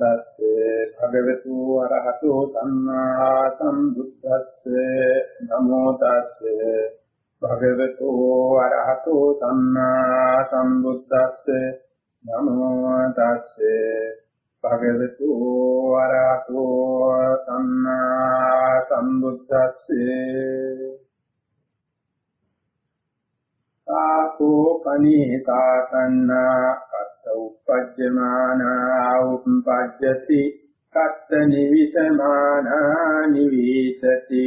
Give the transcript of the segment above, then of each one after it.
තස්සේ භගවතු අරහතෝ සම්මා සම්බුද්දස්සේ. නමෝ තස්සේ භගවතු අරහතෝ සම්මා සම්බුද්දස්සේ. නමෝ තස්සේ භගවතු අරහතෝ සම්මා සම්බුද්දස්සේ. සාකෝ කනීතා තන්නා කත්ත උපජ්ජමානා උපපජ්ජති කත්ත නිවිසමානා නිවිසති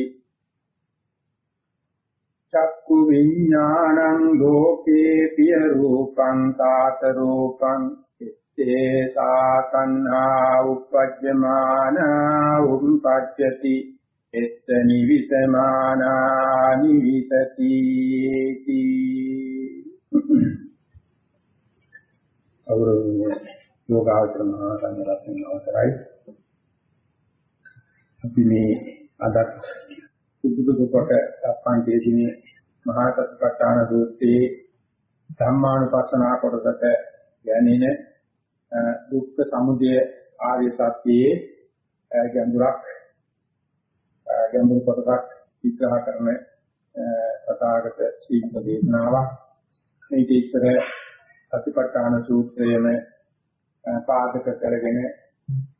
චක්කු විඥානං ලෝකේ පිය රූපං කාත රූපං ඉත්තේ සාතන්නා උපජ්ජමානා උපපජ්ජති එත්ත නිවිසමානා නිවිසති අවුරුදු යෝගාවචර මහා සංඝරත්නය අවසරයි. අපි මේ අදත් සුදුසු කොට සම්පන්තියේ මහා සත්‍යපට්ඨාන සූත්‍රයේ ධම්මානුපස්සනා කොටසට ගැනීම දුක්ඛ සමුදය ආර්ය සත්‍යයේ ගැඹුරක් ගැඹුරු කොටසක් විග්‍රහ කරන සතාගත ශීඝ්‍ර දේශනාවක්. මේක ඉතර සතිපට්ඨාන සූත්‍රයේම පාදක කරගෙන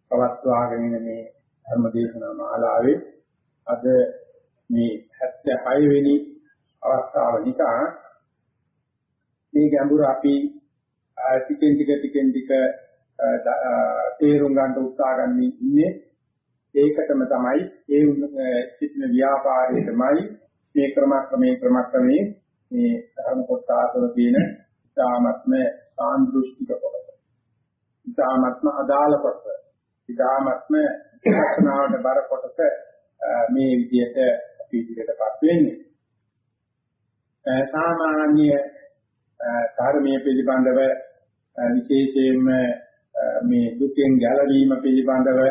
පවත්වාගෙන මේ ධර්ම දේශනා මාලාවේ අද මේ 76 වෙනි අවස්ථාව නිසා මේ ගැඹුර අපි ටිකෙන් ටික ටිකෙන් ටික තේරුම් ගන්න උත්සාහ ගන්න ඉන්නේ. ඒකටම තමයි ඒ සිටින ව්‍යාපාරයටමයි මේ ක්‍රමක්‍රමේ ක්‍රමක්‍රමේ මේ ධර්ම කොටසවල තියෙන ඉතාමත්ම සාන්දෘෂ්ටික කොටස. ඉතාමත්ම අදාළ කොටස. ඉතාමත්ම විපස්සනාවට බර කොටස මේ විදිහට අපි ඉදිරියටපත් වෙන්නේ. සාමාන්‍ය ධර්මයේ පිළිබඳව විශේෂයෙන්ම මේ දුකෙන් ගැලවීම පිළිබඳව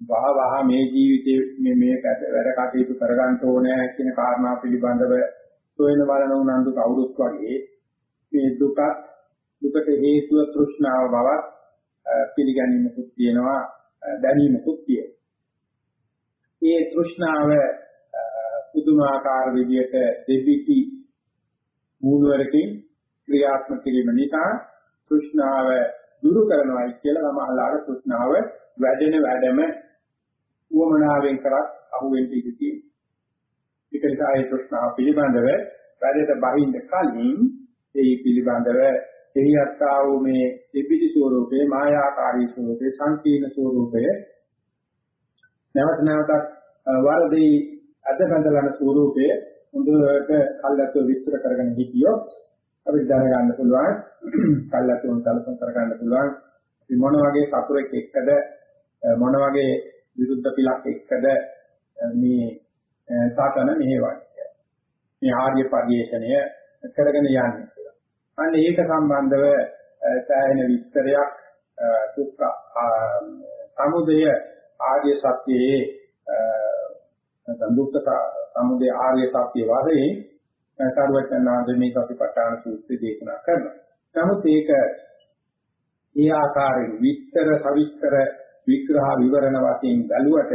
වහ වහ මේ ජීවිතේ මේ මේ වැඩ කටයුතු කරගන්න ඕනේ කියන කාරණා පිළිබඳව සොයන බලන උනන්දු කවුරුත් වගේ මේ දුක දුකට හේතුව තෘෂ්ණාව බවත් පිළිගැනීමකුත් තියෙනවා දැනීමකුත් තියෙනවා. මේ තෘෂ්ණාව පුදුමාකාර විදියට දෙවිති මූලවරකින් ක්‍රියාත්මක කිරීම නිසා තෘෂ්ණාව දුරු කරනවායි කියලා සමහරවල් තෘෂ්ණාව වැඩෙන වැඩම උවමනාවෙන් කරත් අහුවෙන්න ඉඳී. ඒක නිසා ඒ තෘෂ්ණාව පිළිබඳව වැඩට බහින්න කලින් ඒ පිළිබඳව එහිත්තා වූ මේ දෙබිලි ස්වરૂපේ මායාකාරී ස්වરૂපේ සංකීර්ණ ස්වરૂපය නැවත නැවතත් වරදී අධබඳලන ස්වરૂපය හොඳට කල්ලාතු විස්තර කරගෙන හිටියොත් අපිට දැනගන්න පුළුවන් කල්ලාතුන් සැලසුම් කරගන්න පුළුවන්. අපි මොන වගේ කපුරෙක් එක්කද මොන වගේ විරුද්ධ පිලක් එක්කද මේ සාතන මෙහෙවන්නේ. මේ ආර්ය පරිශ්‍රණය කරගෙන යන්නේ. අන්න ඒක සම්බන්ධව සෑහෙන විස්තරයක් දුක්ඛ සමුදය ආර්ය සත්‍යයේ දුක්ඛ සමුදය ආර්ය සත්‍ය වශයෙන් සාරවත්නාදී මේ සතිපට්ඨාන සූත්‍රය දේශනා කරනවා. නමුත් ඒක ඒ ආකාරයෙන් විස්තර සවිස්තර විග්‍රහ විවරණ වශයෙන් බැලුවට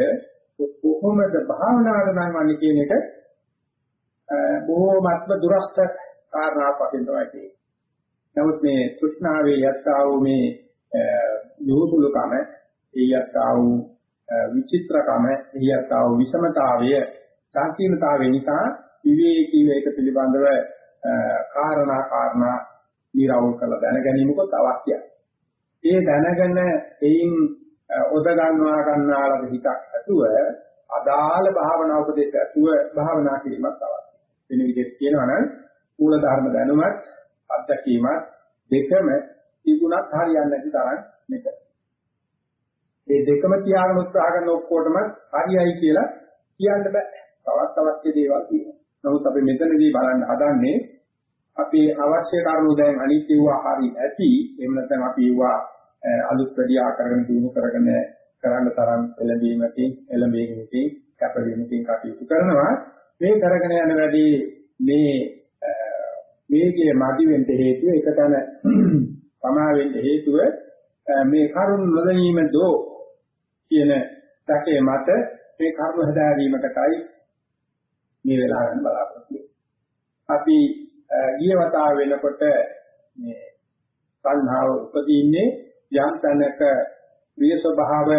කොහොමද භාවනාව නම් වන්නේ කියන එක බොහෝමත්ම දුරස්ත කාරණාවක් වශයෙන් තමයි තියෙන්නේ. නමුත් මේ තෘෂ්ණාවේ යත්තා වූ මේ යොහුසුලකම, ඒ යත්තා වූ විචිත්‍රකම, ඒ යත්තා වූ විෂමතාවය, සංකීර්ණතාවය නිසා විවේකීව ඒක පිළිබඳව කාරණා කාරණා නිරවුල් කරලා දැන ගැනීමකොත් අවශ්‍යයි. ඒ දැනගෙන එයින් ඔද ගන්නවා ගන්නාලද හිතක් ඇතුව අදාළ භාවනා උපදේශ ඇතුව භාවනා කිරීමක් අවශ්‍යයි. වෙන විදිහට කියනවා නම් මූල ධර්ම දැනුමත් අත්දැකීමත් දෙකම තිබුණත් හරියන්නේ නැති තරම් මෙතන. මේ දෙකම තියාගෙන උත්සාහ කරන ඔක්කොටම හරියයි කියලා කියන්න බෑ. තවත් අවශ්‍ය දේවල් තියෙනවා. නමුත් අපි මෙතනදී බලන්න හදන්නේ අපේ අවශ්‍ය කරුණු දැන් අනිත්‍යවා හරි ඇති. එහෙම නැත්නම් අපි ඒවා අලුත් වැඩි ආකාරයෙන් දිනු කරගෙන කරන්න තරම් එළඹීමකින් එළඹීමකින් කැපවීමකින් කටයුතු කරනවා. මේ කරගෙන යන වැඩි මේ මේකේ මදි වෙන්න හේතුව එකතන පමා වෙන්න හේතුව මේ කරුණ නොදැනීම දෝ කියන දැකේ මත මේ කර්ම හදාගීමකටයි මේ වෙලාව ගන්න බලාපොරොත්තු අපි ගිය වතාව වෙනකොට මේ සංහාව උපදීන්නේ යම් තැනක ප්‍රිය ස්වභාව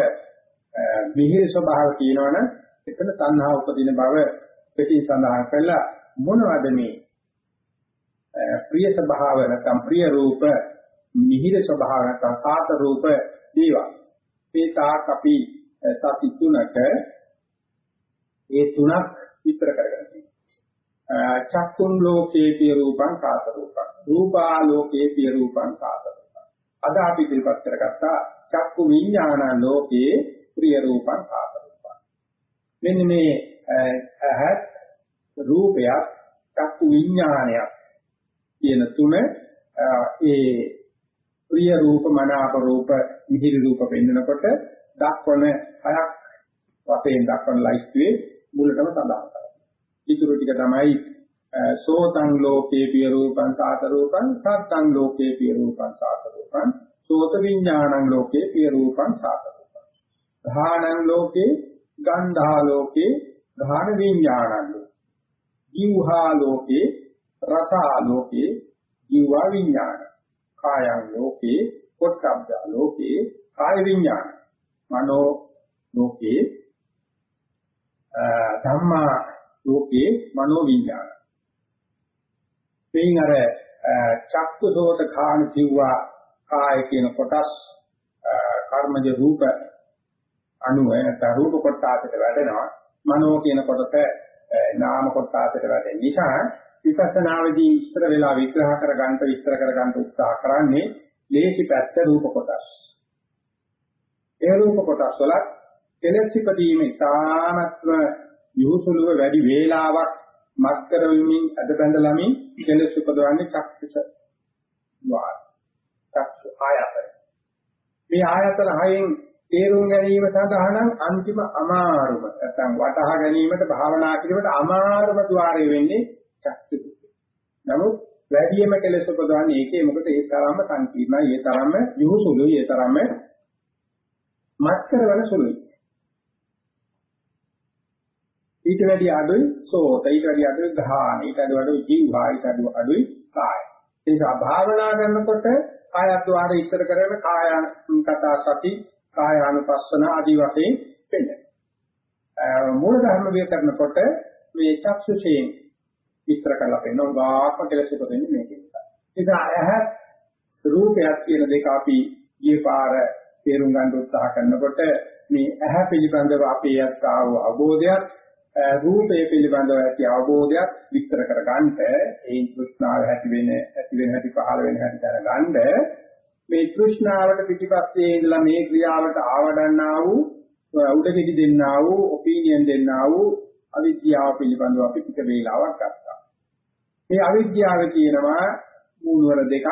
මිහිරි ස්වභාව කියනවනම් එතන සංහාව උපදින බව පිටි සඳහන් කළා මොනවද මේ ප්‍රිය ස්වභාව නැත්නම් ප්‍රිය රූප මිහිර ස්වභාව නැත්නම් සාත රූප දේවා මේ තාක් අපි සති තුනක ඒ තුනක් විතර කරගෙන තියෙනවා චක්කුන් ලෝකේ පිය රූපං සාත රූපං රූපා ලෝකේ පිය රූපං සාත රූපං අද අපි ඉදිරිපත් කරගත්තා චක්කු විඥාන ලෝකේ ප්‍රිය රූපං සාත රූපං මෙන්න මේ ඇහත් රූපයක් චක්කු විඥානයක් කියන තුන ඒ ප්‍රිය රූප මනාප රූප මිහිරි රූප පෙන්වනකොට දක්වන හයක් වශයෙන් දක්වන ලයිස්ට්ුවේ මුලටම සඳහන් කරනවා. ඊටු ටික තමයි සෝතං ලෝකේ පිය රූපං සාත රූපං සත්තං ලෝකේ පිය රූපං සාත රූපං සෝත විඥානං ලෝකේ පිය රූපං සාත රූපං ධානං ලෝකේ ගන්ධා ලෝකේ ධාන විඥානං ලෝකේ ජීවහා ලෝකේ රසා ලෝකේ ජීවා විඥාන කායං ලෝකේ පොට්ටබ්බ ලෝකේ කාය විඥාන මනෝ ලෝකේ ධම්මා ලෝකේ මනෝ විඥාන මේන් අර චක්කුසෝත කාණ කිව්වා කාය කියන කොටස් කර්මජ රූප අනුව නැත්නම් රූප කොටසට වැඩෙනවා මනෝ කියන කොටස නාම කොටසට වැඩෙන නිසා විපස්සනාවේදී ඉස්සර වෙලා විග්‍රහ කර ගන්නට විස්තර කර ගන්න උත්සාහ කරන්නේ ලේසි පැත්ත රූප කොටස්. ඒ රූප කොටස් වල කෙලෙස් ඉදීම ඉතාමත්ම යොහුසුලුව වැඩි වේලාවක් මත් කරමින් අද බඳලමින් කෙලෙස් උපදවන්නේ චක්ෂුස වාර. චක්ෂු ආයතන. මේ ආයතන හයෙන් තේරුම් ගැනීම සඳහා නම් අන්තිම අමාරුම නැත්නම් වටහා ගැනීමට භාවනා කිරීමට අමාරුම ద్వාරය වෙන්නේ චක්ති නමුත් වැඩිම කෙලෙස උපදවන්නේ ඒකේ මොකද? ඒ තරම්ම සංකීර්ණයි. ඒ තරම්ම යොහුසුළුයි. ඒ තරම්ම මත් කරවන සුළුයි. ඊට වැඩි අඩුයි සෝත. ඊට වැඩි අඩුයි ධාන. ඊට වැඩි අඩුයි ජීවා ඊට වැඩි අඩුයි කාය. ඒ නිසා භාවනා කරනකොට කායද්්වාර ඉස්තර කරගෙන කායන කතා සති කායානුපස්සන ආදී වශයෙන් වෙන්නේ. මූල ධර්ම විය කරනකොට මේ චක්ෂුෂයෙන් විස්තර කරලා පෙන්නන ගාක්ම කෙලෙස් උපදින්නේ මේකෙන්. ඒක ඇහ රූපයක් කියන දෙක අපි ඊයේ පාර තේරුම් ගන්න උත්සාහ කරනකොට මේ ඇහ පිළිබඳව අපේ යත්තා වූ අවබෝධයක් රූපය පිළිබඳව ඇති අවබෝධයක් විස්තර කර ගන්නට ඒ තෘෂ්ණාව ඇති වෙන ඇති වෙන හැටි පහළ වෙන හැටි දැනගන්න මේ තෘෂ්ණාවට පිටිපස්සේ ඉඳලා මේ ක්‍රියාවට ආවඩන්නා වූ උඩගෙඩි දෙන්නා වූ ඔපිනියන් දෙන්නා වූ අවිද්‍යාව පිළිබඳව අපි ටික වේලාවක් ගත්තා. මේ අවිද්‍යාව කියනවා මූලවර දෙකක්.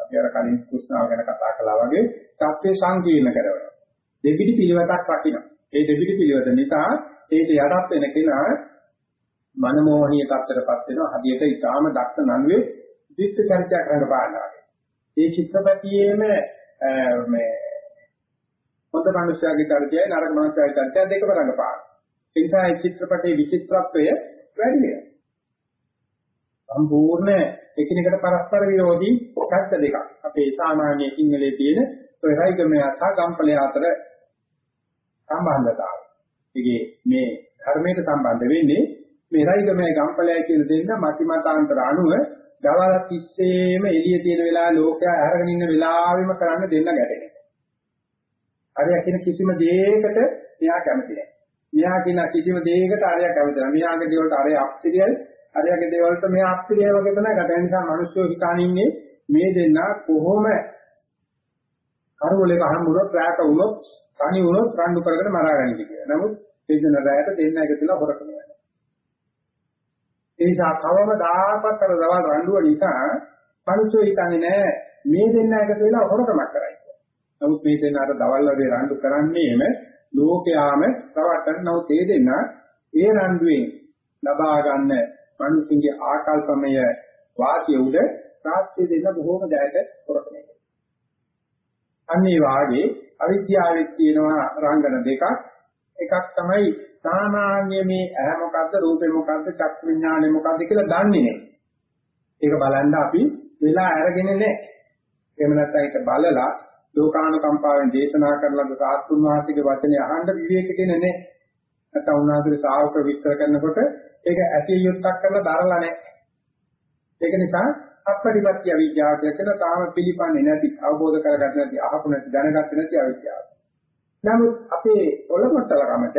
අපි අර කලින් කුස්නාව ගැන කතා කළා වගේ සත්‍ය සංකීර්ණ කරනවා. දෙබිඩි පිළිවෙතක් රකින්න. ඒ දෙබිඩි පිළිවෙත නිසා ඒක යටත් වෙන කෙනා මනමෝහණීය තත්ත්වයටපත් වෙනවා. හදියට ඊටාම දක්ෂ නළුවේ දිට්ඨ චර්චා කරන පාඩනවා. ඒ චිත්‍රපටියේම මේ හොඳ මනුස්සයාගේ චරිතයයි නරක මනුස්සයාගේ චරිතය දෙකම රඟපාන. ඒ නිසා මේ චිත්‍රපටයේ විචිත්‍රත්වය වැඩි වෙනවා. සම්පූර්ණ එකිනෙකට පරස්පර විරෝධී පැත්ත දෙකක්. අපේ සාමාන්‍ය සිංහලයේ තියෙන ඔය රයිගමය සහ ගම්පලය අතර සම්බන්ධතාවය. ඒකේ මේ ධර්මයට සම්බන්ධ වෙන්නේ මේ රයිගමය ගම්පලය කියන දෙන්න මතිමතාන්තර අනුව දවල් තිස්සේම එළිය තියෙන වෙලාව ලෝකයා අරගෙන ඉන්න වෙලාවෙම කරන්න දෙන්න ගැටෙනවා. හරිය කියන කිසිම දෙයකට මෙයා කැමති නැහැ. මෙයා කියන කිසිම දෙයකට අරය කැමති නැහැ. මෙයාගේ දේවල්ට අරය අප්‍රියයි, අරයගේ දේවල්ට මෙයා අප්‍රියයි වගේ තමයි ගත. ඒ නිසා මිනිස්සු හිතාන ඉන්නේ මේ දෙන්න කොහොම කරවලක හම්බුනොත් රැට වුණොත්, තනි වුණොත් රණ්ඩු කරගෙන මරාගන්නේ කියලා. නමුත් ඒ දෙන රැට දෙන්න එකතුලා හොරකම යනවා. ඒ නිසා කවමදාකවත් අර දවල් රණ්ඩුව නිසා මිනිස්සු හිතන්නේ නෑ මේ දෙන්න එකතු වෙලා හොරකමක් කරයි කියලා. නමුත් මේ දෙන්න අර දවල් වගේ රණ්ඩු කරන්නේම ලෝකයාම රවට්ටන නමුත් ඒ දෙන්න ඒ රණ්ඩුවෙන් ලබා ගන්න මිනිසුන්ගේ ආකල්පමය වාසිය උඩ ප්‍රාප්තිය දෙන්න බොහෝම ජයත හොරකමයි. අන්නේ වාගේ අවිද්‍යාවෙත් තියෙනවා රංගන දෙකක්. එකක් තමයි සාමාන්‍ය මේ ඇහැ මොකද්ද රූපේ මොකද්ද චක්කු විඥානේ මොකද්ද කියලා දන්නේ නැහැ. ඒක බලන්න අපි වෙලා අරගෙන නැහැ. එහෙම නැත්නම් ඒක බලලා ලෝකානුකම්පාවෙන් දේශනා කරන ලද සාස්තුන් වහන්සේගේ වචනේ අහන්න විවේකගෙන නැහැ. නැත්නම් උන්වහන්සේ ශාවක විස්තර කරනකොට ඒක ඇතිය යුක්තක් කරලා දරලා නැහැ. ඒක නිසා අපරිපත්‍ය අවිද්‍යාව කියන තාම පිළිපන්නේ නැති අවබෝධ කරගන්න නැති අහපු නැති දැනගත්තේ නැති අවිද්‍යාව. නමුත් අපේ ඔලොමට්ටලකමට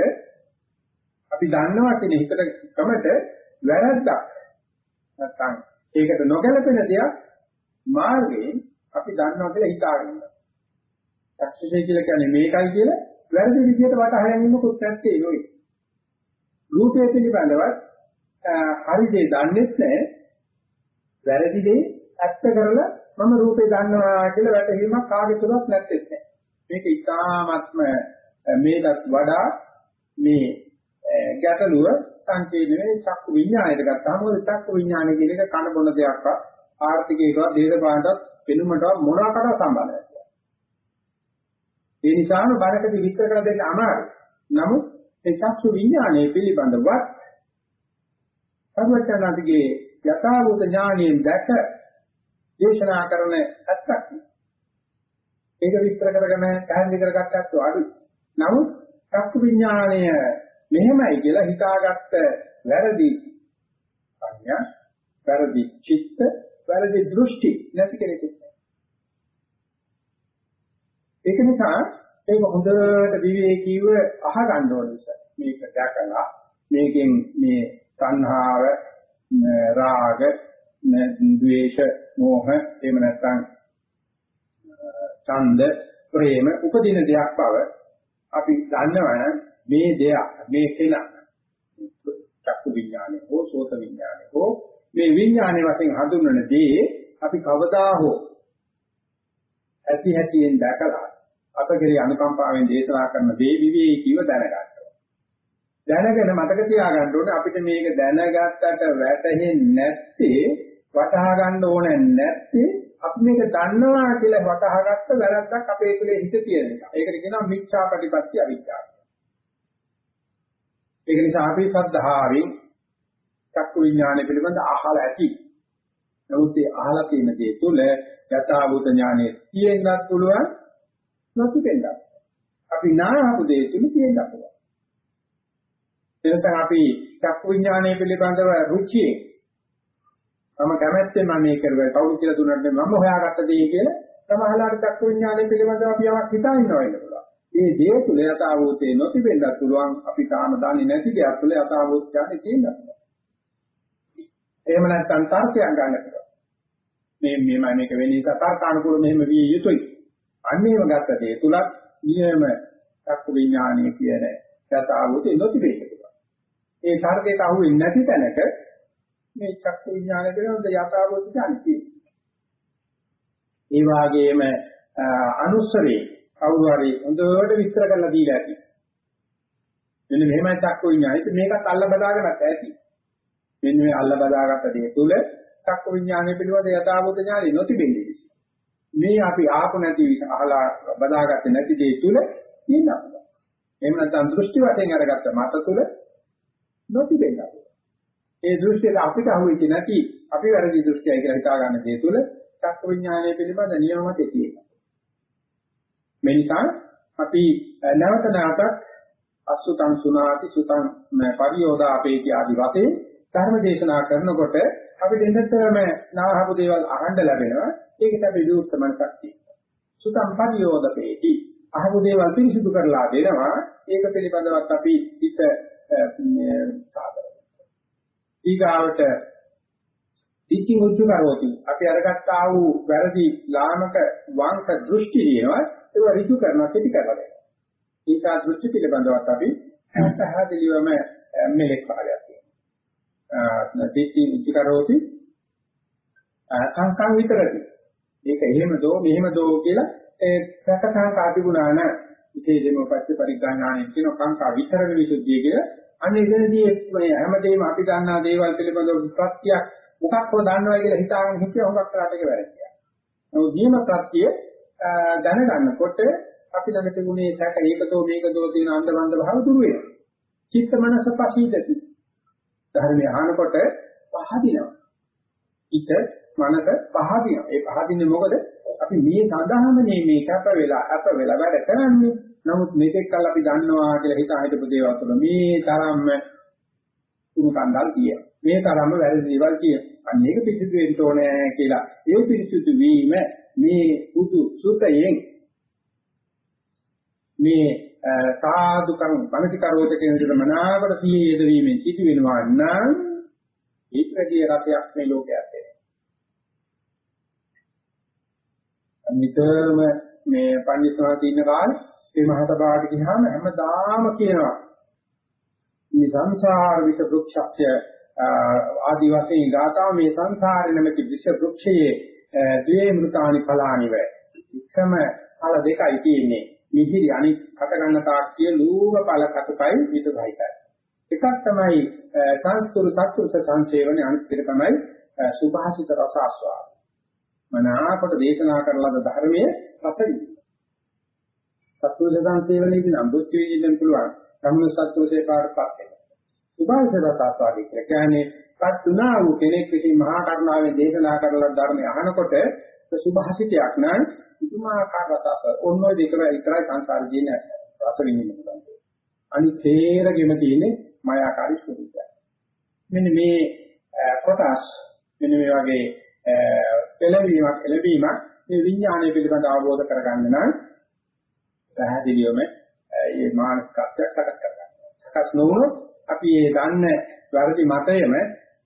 අපි දන්නවා කියන හිතට කමට වැරද්දක් නැත්නම් ඒකට නොගැලපෙන දෙයක් මාර්ගයෙන් අපි දන්නවා කියලා හිතාගෙන ඉන්නවා. සක්සෙසේ කියලා කියන්නේ මේකයි කියලා වැරදි විදිහට වටහාගෙන ඉන්නකොත් නැත්තේ නෝයි. රූපය පිළිබඳවත් හරි දේ දන්නේ නැහැ. වැරදි දේ ඇත්ත කරලා මම රූපේ දන්නවා කියලා වැටහීමක් කාගේ තුලත් නැත්තේ නැහැ. මේක ඉතාමත්ම මේකට වඩා මේ ගැටලුව සංකේතන වෙන්නේ චක්කු විඥාණයට ගත්තාම මොකද චක්කු විඥාණය කියන එක කන බොන දෙයක්වත් ආර්ථිකයකවත් දේශපාලනටත් වෙනුමටවත් මොනවාකට සම්බන්ධ නැහැ. ඒ නිසාම බණකදී විස්තර කර දෙන්න අමාරුයි. නමුත් ඒ චක්කු විඥාණය පිළිබඳවත් සර්වඥාන්තිගේ යථාභූත ඥාණයෙන් දැක දේශනා කරන ඇත්තක්. ඒක විස්තර කරගෙන පැහැදිලි කරගත්තත් අඩුයි. නමුත් චක්කු විඥාණය මෙහෙමයි කියලා හිතාගත්ත වැරදි සංඥා, වැරදි චිත්ත, වැරදි දෘෂ්ටි නැති කෙනෙකුට. ඒක නිසා ඒක හොඳට විවේකීව අහගන්න ඕන නිසා මේක දැකලා මේකෙන් මේ සංහාව රාග ද්වේෂ මෝහ එහෙම නැත්නම් ඡන්ද ප්‍රේම උපදින දෙයක් බව අපි දන්නවනම් මේ දෙයක් මේ කෙනා චක්කු විඥානේ හෝ සෝත විඥානේ හෝ මේ විඥානේ වශයෙන් හඳුන්වන දේ අපි කවදා හෝ ඇති හැටියෙන් දැකලා අපගේ අනුකම්පාවෙන් දේශනා කරන දේ විවේකීව දැනගන්නවා. දැනගෙන මතක තියාගන්න ඕනේ අපිට මේක දැනගත්තට වැටහෙන්නේ නැත්තේ වටහා ගන්න ඕනේ නැත්තේ අපි මේක දන්නවා කියලා වටහාගත්ත වැරද්දක් අපේ තුලේ හිත තියෙන එක. ඒකට කියනවා මිච්ඡා ප්‍රතිපත්ති අවිද්‍යාව. ඒක නිසා අපි සද්ධාවෙන් චක්කු විඥානය පිළිබඳ අහලා ඇති. නමුත් ඒ අහලා තියෙන දේ තුල යථාභූත ඥානෙ තියෙන්නත් පුළුවන් නැති වෙන්නත්. අපි නාහපු දේ තුල තියෙන්නත් පුළුවන්. එතන අපි චක්කු විඥානය පිළිබඳව රුචියේ මම කැමැත්තෙන් මම මේ කරුවා කවුරු කියලා දුන්නත් මම හොයාගත්ත දේ කියලා සමහරවිට චක්කු විඥානය පිළිබඳව අපි යමක් හිතා ඉන්නවා වෙන්න පුළුවන්. මේ දේ තුල යථාභූතේ නොතිබෙන්නත් පුළුවන් අපි තාම දන්නේ නැති දෙයක් තුල යථාභූත ඥානෙ තියෙනවා. එහෙම නැත්නම් තර්කයක් ගන්න පුළුවන්. මේ මේමයි මේක වෙන්නේ නිසා තර්කානුකූල මෙහෙම විය යුතුයි. අන්නේම ගත්ත දේ තුලත් නියම චක්කු විඥානය කියන යථාභූතේ නොතිබෙන්න පුළුවන්. ඒ තර්කයට අහු වෙන්නේ නැති තැනක මේ චක්කු විඥානය පිළිබඳ යථාභූත ඥානෙ තියෙනවා. ඒ වාගේම අනුස්සරේ කවුරු හරි හොඳට විස්තර කරලා දීලා ඇති. මෙන්න මෙහෙමයි චක්කු විඥානය. මේකත් අල්ල බදාගන්නත් ඇති. මෙන්න මේ අල්ල බදාගත්ත දේ තුල චක්කු විඥානය පිළිබඳ යථාභූත ඥානෙ නොතිබෙන්නේ. මේ අපි ආපු නැති අහලා බදාගත්තේ නැති දේ තුල තියෙනවා. එහෙම නැත්නම් දෘෂ්ටි වශයෙන් අරගත්ත මත තුල නොතිබෙනවා. ඒ දෘෂ්ටියට අපිට අහුවෙච්ච නැති අපි වැරදි දෘෂ්ටියයි කියලා හිතා ගන්න දේ තුල චක්කු විඥානය පිළිබඳ නියමත තියෙනවා. මේ නිසා අපි නැවත නැවතත් අසුතං සුනාති සුතං පරියෝදාපේති ආදි වශයෙන් ධර්ම දේශනා කරනකොට අපි දෙන්නටම නාහපු දේවල් අහන්න ලැබෙනවා ඒකට අපි විවෘත මනසක් තියෙනවා සුතං පරියෝදපේති අහපු දේවල් පිරිසිදු කරලා දෙනවා. ඒක පිළිබඳවත් අපි හිත සාදර ඊගාවට ඉති මුච්ච කරෝති. අපි අරගත්ත ආ වූ වැරදි ලාමක වංක දෘෂ්ටි දිනවා ඒක ඍජු කරනවා කෙටි කරනවා. දැන්. ඒක දෘෂ්ටි පිළිබඳවත් අපි පැහැදිලිවම මෙලෙක් කාර්යයක් තියෙනවා. දෙති උච්චකරෝති සංකම් විතරයි. ඒක එහෙම දෝ මෙහෙම දෝ කියලා ඒ ප්‍රකටංකා තිබුණා නම් විශේෂයෙන්ම පච්ච පරිඥාණයෙන් කියන කාංකා විතරක විසුද්ධිය කියලා අන්න එතනදී මේ හැමදේම අපි දන්නා දේවල් පිළිබඳව ප්‍රත්‍යක් මොකක් හෝ දන්නවා කියලා හිතාගෙන හිටිය හොඟක් කරාට ඒක වැරදියි. නමුත් නියම ප්‍රත්‍ය දැනගන්නකොට අපි ළඟ තිබුණේ සැක ඒකතෝ මේකතෝ තියෙන අන්දමන්ද භාව දුර වෙනවා. චිත්ත මනස පසීදති. ධර්මය අහනකොට පහදිනවා. හිත මනස පහදිනවා. ඒ පහදින්නේ මොකද? අපි මේ සඳහාමනේ මේ කැප වෙලා අප වෙලා වැඩ කරන්නේ. නමුත් මේකෙක් කල් අපි දන්නවා කියලා හිත හිතපු දේවල් තුළ මේ තරම්ම උණු කන්දල් කිය. මේ තරම්ම වැරදි දේවල් කිය. අන්න ඒක පිළිසිදු වෙන්න ඕනේ කියලා. ඒ පිළිසිදු වීම මේ බුදු සුතයෙන් මේ සාදුකම් පණතිකරෝත කියන විදිහට මනාවර සිහියද වීමෙන් සිදු වෙනවා නම් ඒකදී රසයක් මේ ලෝකයට එනවා. නිතරම මේ පඬිස්සවාදී ඉන්න කාලේ මේ මහතබාට ගියාම හැමදාම කියනවා. මේ සංසාර විස වෘක්ෂය ආදි වශයෙන් ගාථා මේ සංසාරේ නැමැති විස වෘක්ෂයේ ද්වේ මෘතානි ඵලානිව. එකම ඵල දෙකයි තියෙන්නේ. මිහිරි අනිත් කට ගන්න තාක් කියලූම ඵල කටුකයි විතරයියි එකක් තමයි සංස්කෘත සත්‍වස සංසේවනේ අනිත් එක තමයි සුභාසිත රස ආස්වාද. මනාකොට දේශනා කරලද ධර්මයේ රස විඳින. සත්වෝෂ සංසේවනයේදී නම් බුද්ධ විදින්න පුළුවන්. සම්මුත සත්වෝෂේ පාඩපත් වෙනවා. සුභාසිත රසාස්වාදී කියලා කියන්නේ පත්ුණා වූ කෙනෙක් විසින් මහා කරුණාවෙන් දේශනා කරලා ධර්මය අහනකොට සුභාසිතයක් නම් පුදුමාකාර රසාස්වාද. ඔන්න ඔය දෙක විතරයි සංසාරේ දින රස විඳින්න පුළුවන්. අනිත් තේරගෙම තියෙන්නේ මායාකාරී ස්වභාවය. මෙන්න මේ කොටස් මෙන්න මේ වගේ පෙළවීමක් එළවීමක් මේ විඥානය පිළිබඳ අවබෝධ කරගන්න නම් පැහැදිලිවම මේ මානසිකත්වයක් සකස් කරගන්න. සකස් නොවුනොත් අපි මේ දන්න වැරදි මතයම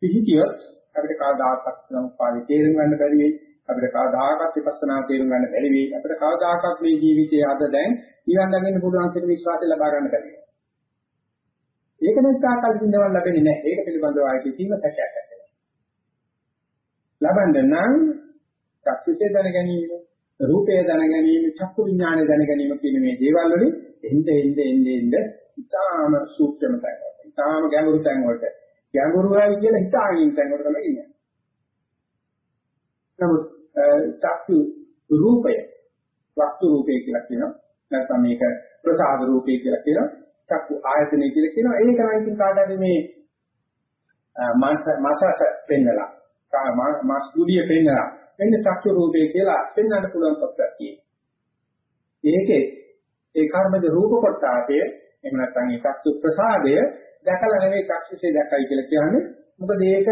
පිහිටියොත් අපිට කවදාකවත් සම්පාදේ තේරුම් ගන්න බැරි වෙයි. අපිට කවදාකවත් විපස්සනා තේරුම් ගන්න බැරි වෙයි. අපිට කවදාකවත් මේ ජීවිතයේ අද දැන් නිවන් දකින්න පුළුවන් කියන විශ්වාසය ලබා ගන්න බැරි වෙයි. ඒක නිසා කල්පින් දවල් ලැබෙන්නේ නැහැ. ඒක පිළිබඳව ආයේ කිසිම සැකයක් නැහැ. ලබන්න නම් චක්ෂුසේ දැන ගැනීම, රූපය දැන ගැනීම, චක්කු විඥානය දැන ගැනීම කියන මේ දේවල් වලින් එnde එnde එnde එnde ඉතාම සූක්ෂම තැන් වලට, ඉතාම ගැඹුරු තැන් වලට, ගැඹුරුයි කියලා හිතාගෙන තැන් වලට තමයි ඉන්නේ. නමුත් චක්කු රූපය වස්තු රූපය කියලා කියනවා. නැත්නම් මේක ප්‍රසාද රූපය කියලා කියනවා. චක්කු ආයතනය කියලා කියනවා. ඒක නම් ඉතින් කාටද මේ මාස මාසස පෙන්නලා මාස් කුඩිය පෙන්නලා මෙන්න චක්ෂු රූපේ කියලා පෙන්වන්න පුළුවන් තත්ත්වයක් තියෙනවා. ඒකේ ඒ කර්මජ රූප කොටාතේ එහෙම නැත්නම් ඒ චක්ෂු ප්‍රසාදය දැකලා නෙවෙයි චක්ෂුසේ දැකයි කියලා කියන්නේ. මොකද ඒක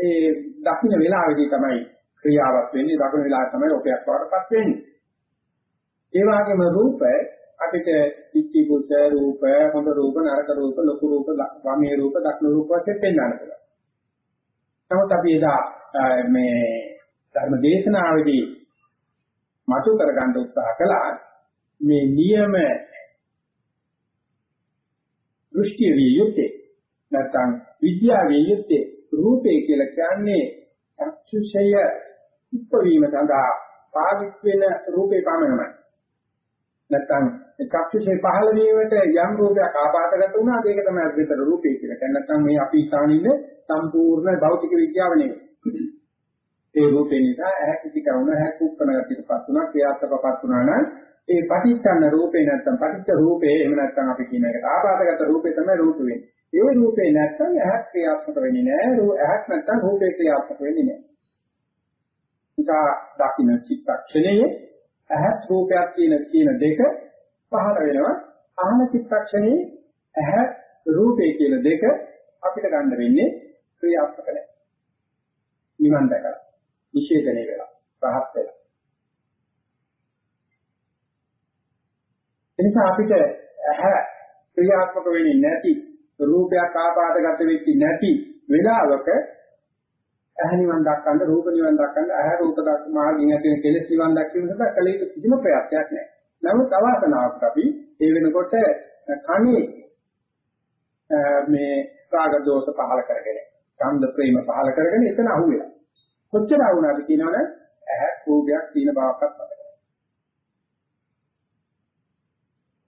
ඒ දකින්න වෙලාවේදී තමයි ක්‍රියාවක් වෙන්නේ. දකින්න වෙලාව තමයි ඔපයක් වඩපත් වෙන්නේ. ඒ වගේම රූප අපිට ඉච්ඡි කුස රූප, හොඳ රූප, නරක රූප, ලොකු රූප, වමේ රූප, දක්න රූප වශයෙන් පෙන්වන්න පුළුවන්. නමුත් අපි එදා මේ ධර්ම දේශනාවේදී මතු කරගන්න උත්සාහ කළා මේ නියම දෘෂ්ටි වියුත්තේ නැත්නම් විද්‍යාවේ යුත්තේ රූපේ කියලා කියන්නේ චක්ෂුෂය උපවීම සඳහා පාවිච්චි වෙන රූපේ පමණයි. නැත්නම් චක්ෂුෂේ පහළ වීමට යම් රූපයක් ආපාතගත වුණා ඒක තමයි අද්විතර රූපේ කියලා. දැන් නැත්නම් මේ අපි ස්ථානින්නේ සම්පූර්ණ භෞතික විද්‍යාව නෙවෙයි. ඒ රූපේ නිසා ඇහැ කිසි කවුන ඇහැ කුප්පන ගතියටපත් වුණා ක්‍රියාත්මකපත් වුණා නම් ඒ පටිච්චන රූපේ නැත්තම් පටිච්ච රූපේ එහෙම නැත්තම් අපි කියන එකට ආපාදගත රූපේ තමයි රූප වෙන්නේ. ඒ රූපේ නැත්තම් ඇහැ ක්‍රියාත්මක වෙන්නේ නැහැ. රූප ඇහක් නැත්තම් රූපේ ක්‍රියාත්මක වෙන්නේ නැහැ. උදා දකින්න චිත්තක්ෂණයේ ඇහත් රූපයක් කියන කියන දෙක පහළ වෙනවා. ආහන චිත්තක්ෂණයේ ඇහැ රූපේ කියන දෙක අපිට ගන්න වෙන්නේ ක්‍රියාත්මක නැහැ. නිවන් දැකලා නිෂේධනය වෙලා රහත් වෙලා. එනිසා අපිට ඇහැ ක්‍රියාත්මක වෙන්නේ නැති රූපයක් ආපාදගත වෙච්ච නැති වෙලාවක ඇහැ නිවන් දක්වන්න රූප නිවන් දක්වන්න ඇහැ රූප දක් මාර්ගින් ඇති කෙලෙස් නිවන් දක්වන්න සඳහා කල යුතු කිසිම ප්‍රයත්නයක් නැහැ. නමුත් අවාසනාවක් අපි ඒ වෙනකොට කණේ මේ රාග දෝෂ පහල කරගෙන, ඡන්ද ප්‍රේම පහල කරගෙන එතන අහුවෙලා. කොච්චර වුණාද කියනවනේ ඇහැ රූපයක් තියෙන බවක්වත් මතකයි.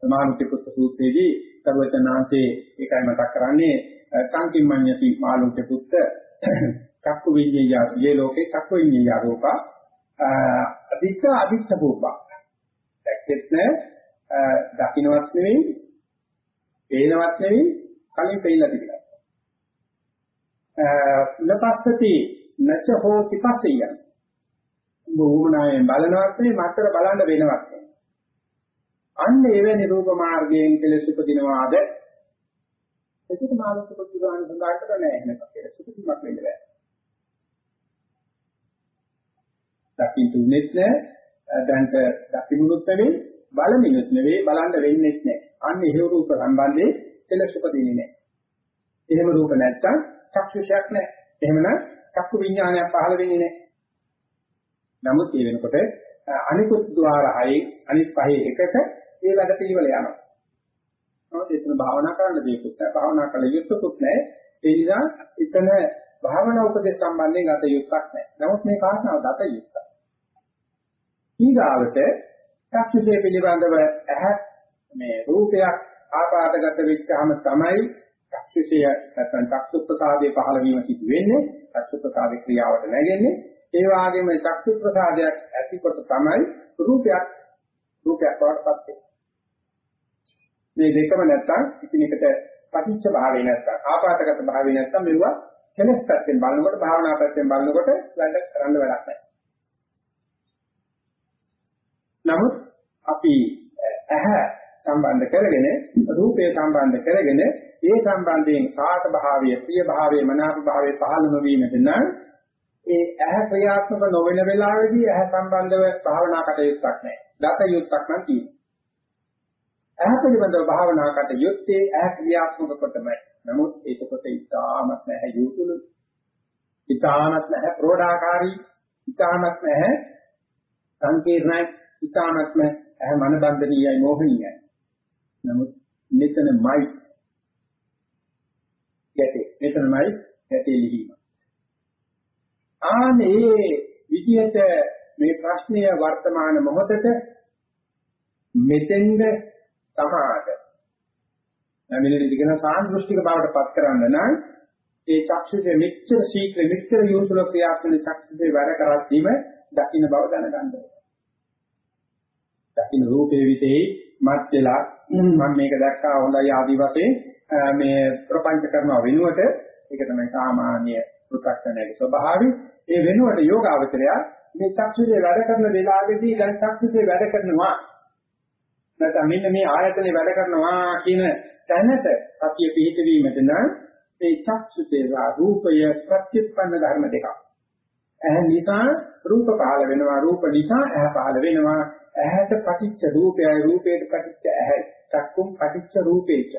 සමානුති පුත්ත සූත්‍රයේදී සර්වචනාංශේ ඒකයි මතක් කරන්නේ සංකිම්මඤ්ඤති මාළුන්ත පුත්ත චක්කු විඤ්ඤාය යේ ලෝකේ චක්කු විඤ්ඤාය රූප අදිත්ත අදිත්ත භූප දැක්කෙත් නෑ දකින්නවත් නෙවෙයි, පේනවත් නෙවෙයි, කලින් පෙන්නලා තිබිලා. නපස්සති නච හෝති පස්සෙය. බොහොමනායෙන් බලනවත් නෙවෙයි, මත්තර බලන්න වෙනවත් නෙවෙයි. අන්න එවැනි රූප මාර්ගයෙන් කෙලෙස් උපදිනවාද? එතකොට මානසික ප්‍රතිගාන සඳහන් කරන්නේ නැහැ නේද? කෙලෙස් උපදින්නක් වෙන්නේ නැහැ. දකින්න උනේත් නැහැ දැන්ට දකින්නුත් නෙවෙයි බලමිනුත් නෙවෙයි බලන්න වෙන්නේ නැහැ. අන්න එහෙම රූප සම්බන්ධේ කෙලස් උපදින්නේ නැහැ. එහෙම රූප නැත්තම් චක්ෂුෂයක් නැහැ. එහෙමනම් චක්කු විඥානයක් පහළ වෙන්නේ නැහැ. නමුත් ඒ වෙනකොට අනිකුත් ద్వාර හයේ අනිත් පහේ එකක ඒ වැඩ පිළිවෙල යනවා. නමුත් එතන භාවනා කරන්න දෙයක්වත් නැහැ. භාවනා කළ යුතුකුත් නැහැ. ඒ නිසා එතන භාවනා උපදේශ සම්බන්ධයෙන් ගත යුක්තක් නැහැ. නමුත් මේ කාරණාව දත යුක්තයි. ඊගාවට චක්ෂුෂේ පිළිබඳව ඇහ මේ රූපයක් ආපාදගත වෙච්චාම තමයි චක්ෂුෂය නැත්නම් චක්සු ප්‍රසාදයේ පහළ වීම සිදු වෙන්නේ. චක්සු ප්‍රසාදේ ක්‍රියාවට නැගෙන්නේ. ඒ වගේම චක්සු ප්‍රසාදයක් ඇතිකොට තමයි රූපයක් රූපයක් වඩපත් වෙන්නේ. මේ දෙකම නැත්තම් එකිනෙකට පටිච්ච භාවය නැත්තම් ආපාතගත භාවය නැත්තම් මෙවුවා කෙලස් පැත්තෙන් බලනකොට භාවනා පැත්තෙන් බලනකොට වැඩ කරන්න වැඩක් නැහැ. නමුත් අපි ඇහැ සම්බන්ධ කරගෙන රූපය සම්බන්ධ කරගෙන ඒ සම්බන්ධයෙන් කාට භාවය ප්‍රිය භාවය මනාප භාවය පහළ නොවීමද නම් ඒ ඇහැ ක්‍රියාත්මක නොවන වෙලාවේදී ඇහැ සම්බන්ධව භාවනා කටයුත්තක් නැහැ. දත යුත්තක් නම් තියෙනවා. ඇහැ පිළිබඳව භාවනා කටයුත්තේ ඇහැ ක්‍රියාත්මක කොටමයි. නමුත් ඒකකොට ඉතාමත් නැහැ යොතුළු. ඉතාමත් නැහැ ප්‍රෝඩාකාරී. ඉතාමත් නැහැ සංකීර්ණයි. ඉතාමත්ම ඇහැ මන බන්ධනීයයි මොහණීයයි. නමුත් මෙතනමයි යටේ මෙතනමයි යටේ ලිහිම. ආනේ විදියට මේ ප්‍රශ්නය වර්තමාන මොහොතට මෙතෙන්ද සමාද නැමිලෙදි කියන සාන්දෘෂ්ටික බවට පත් කරන්න නම් ඒ චක්ෂුසේ මෙච්චර ශීක්‍ර මෙච්චර යොසුල ක්‍රියාත්මක චක්ෂුසේ වැඩ කරද්දීම දකින්න බව දැනගන්න ඕනේ. දකින්න රූපේ විතේ මත් වෙලා මම මේක දැක්කා හොඳයි ආදි වශයෙන්. මේ ප්‍රපංච කරනවා වෙනුවට ඒක තමයි සාමාන්‍ය පු탁ඥයේ ස්වභාවය. ඒ වෙනුවට යෝගාවචරය මේ චක්ෂුසේ වැඩ කරන වෙලාවේදී දැන් චක්ෂුසේ වැඩ කරනවා. නැත්නම් මෙන්න මේ ආයතනේ වැඩ කරනවා කියන තැනට සතිය පිහිටවීමද නම් මේ චක්ෂුසේ රූපය ප්‍රත්‍යুৎপন্ন ධර්ම දෙකක්. ඇහැ නිසා රූප පහළ වෙනවා. රූප නිසා ඇහැ පහළ වෙනවා. ඇහැට පටිච්ච රූපයයි රූපයට පටිච්ච ඇහැයි. චක්කුම් පටිච්ච රූපේච.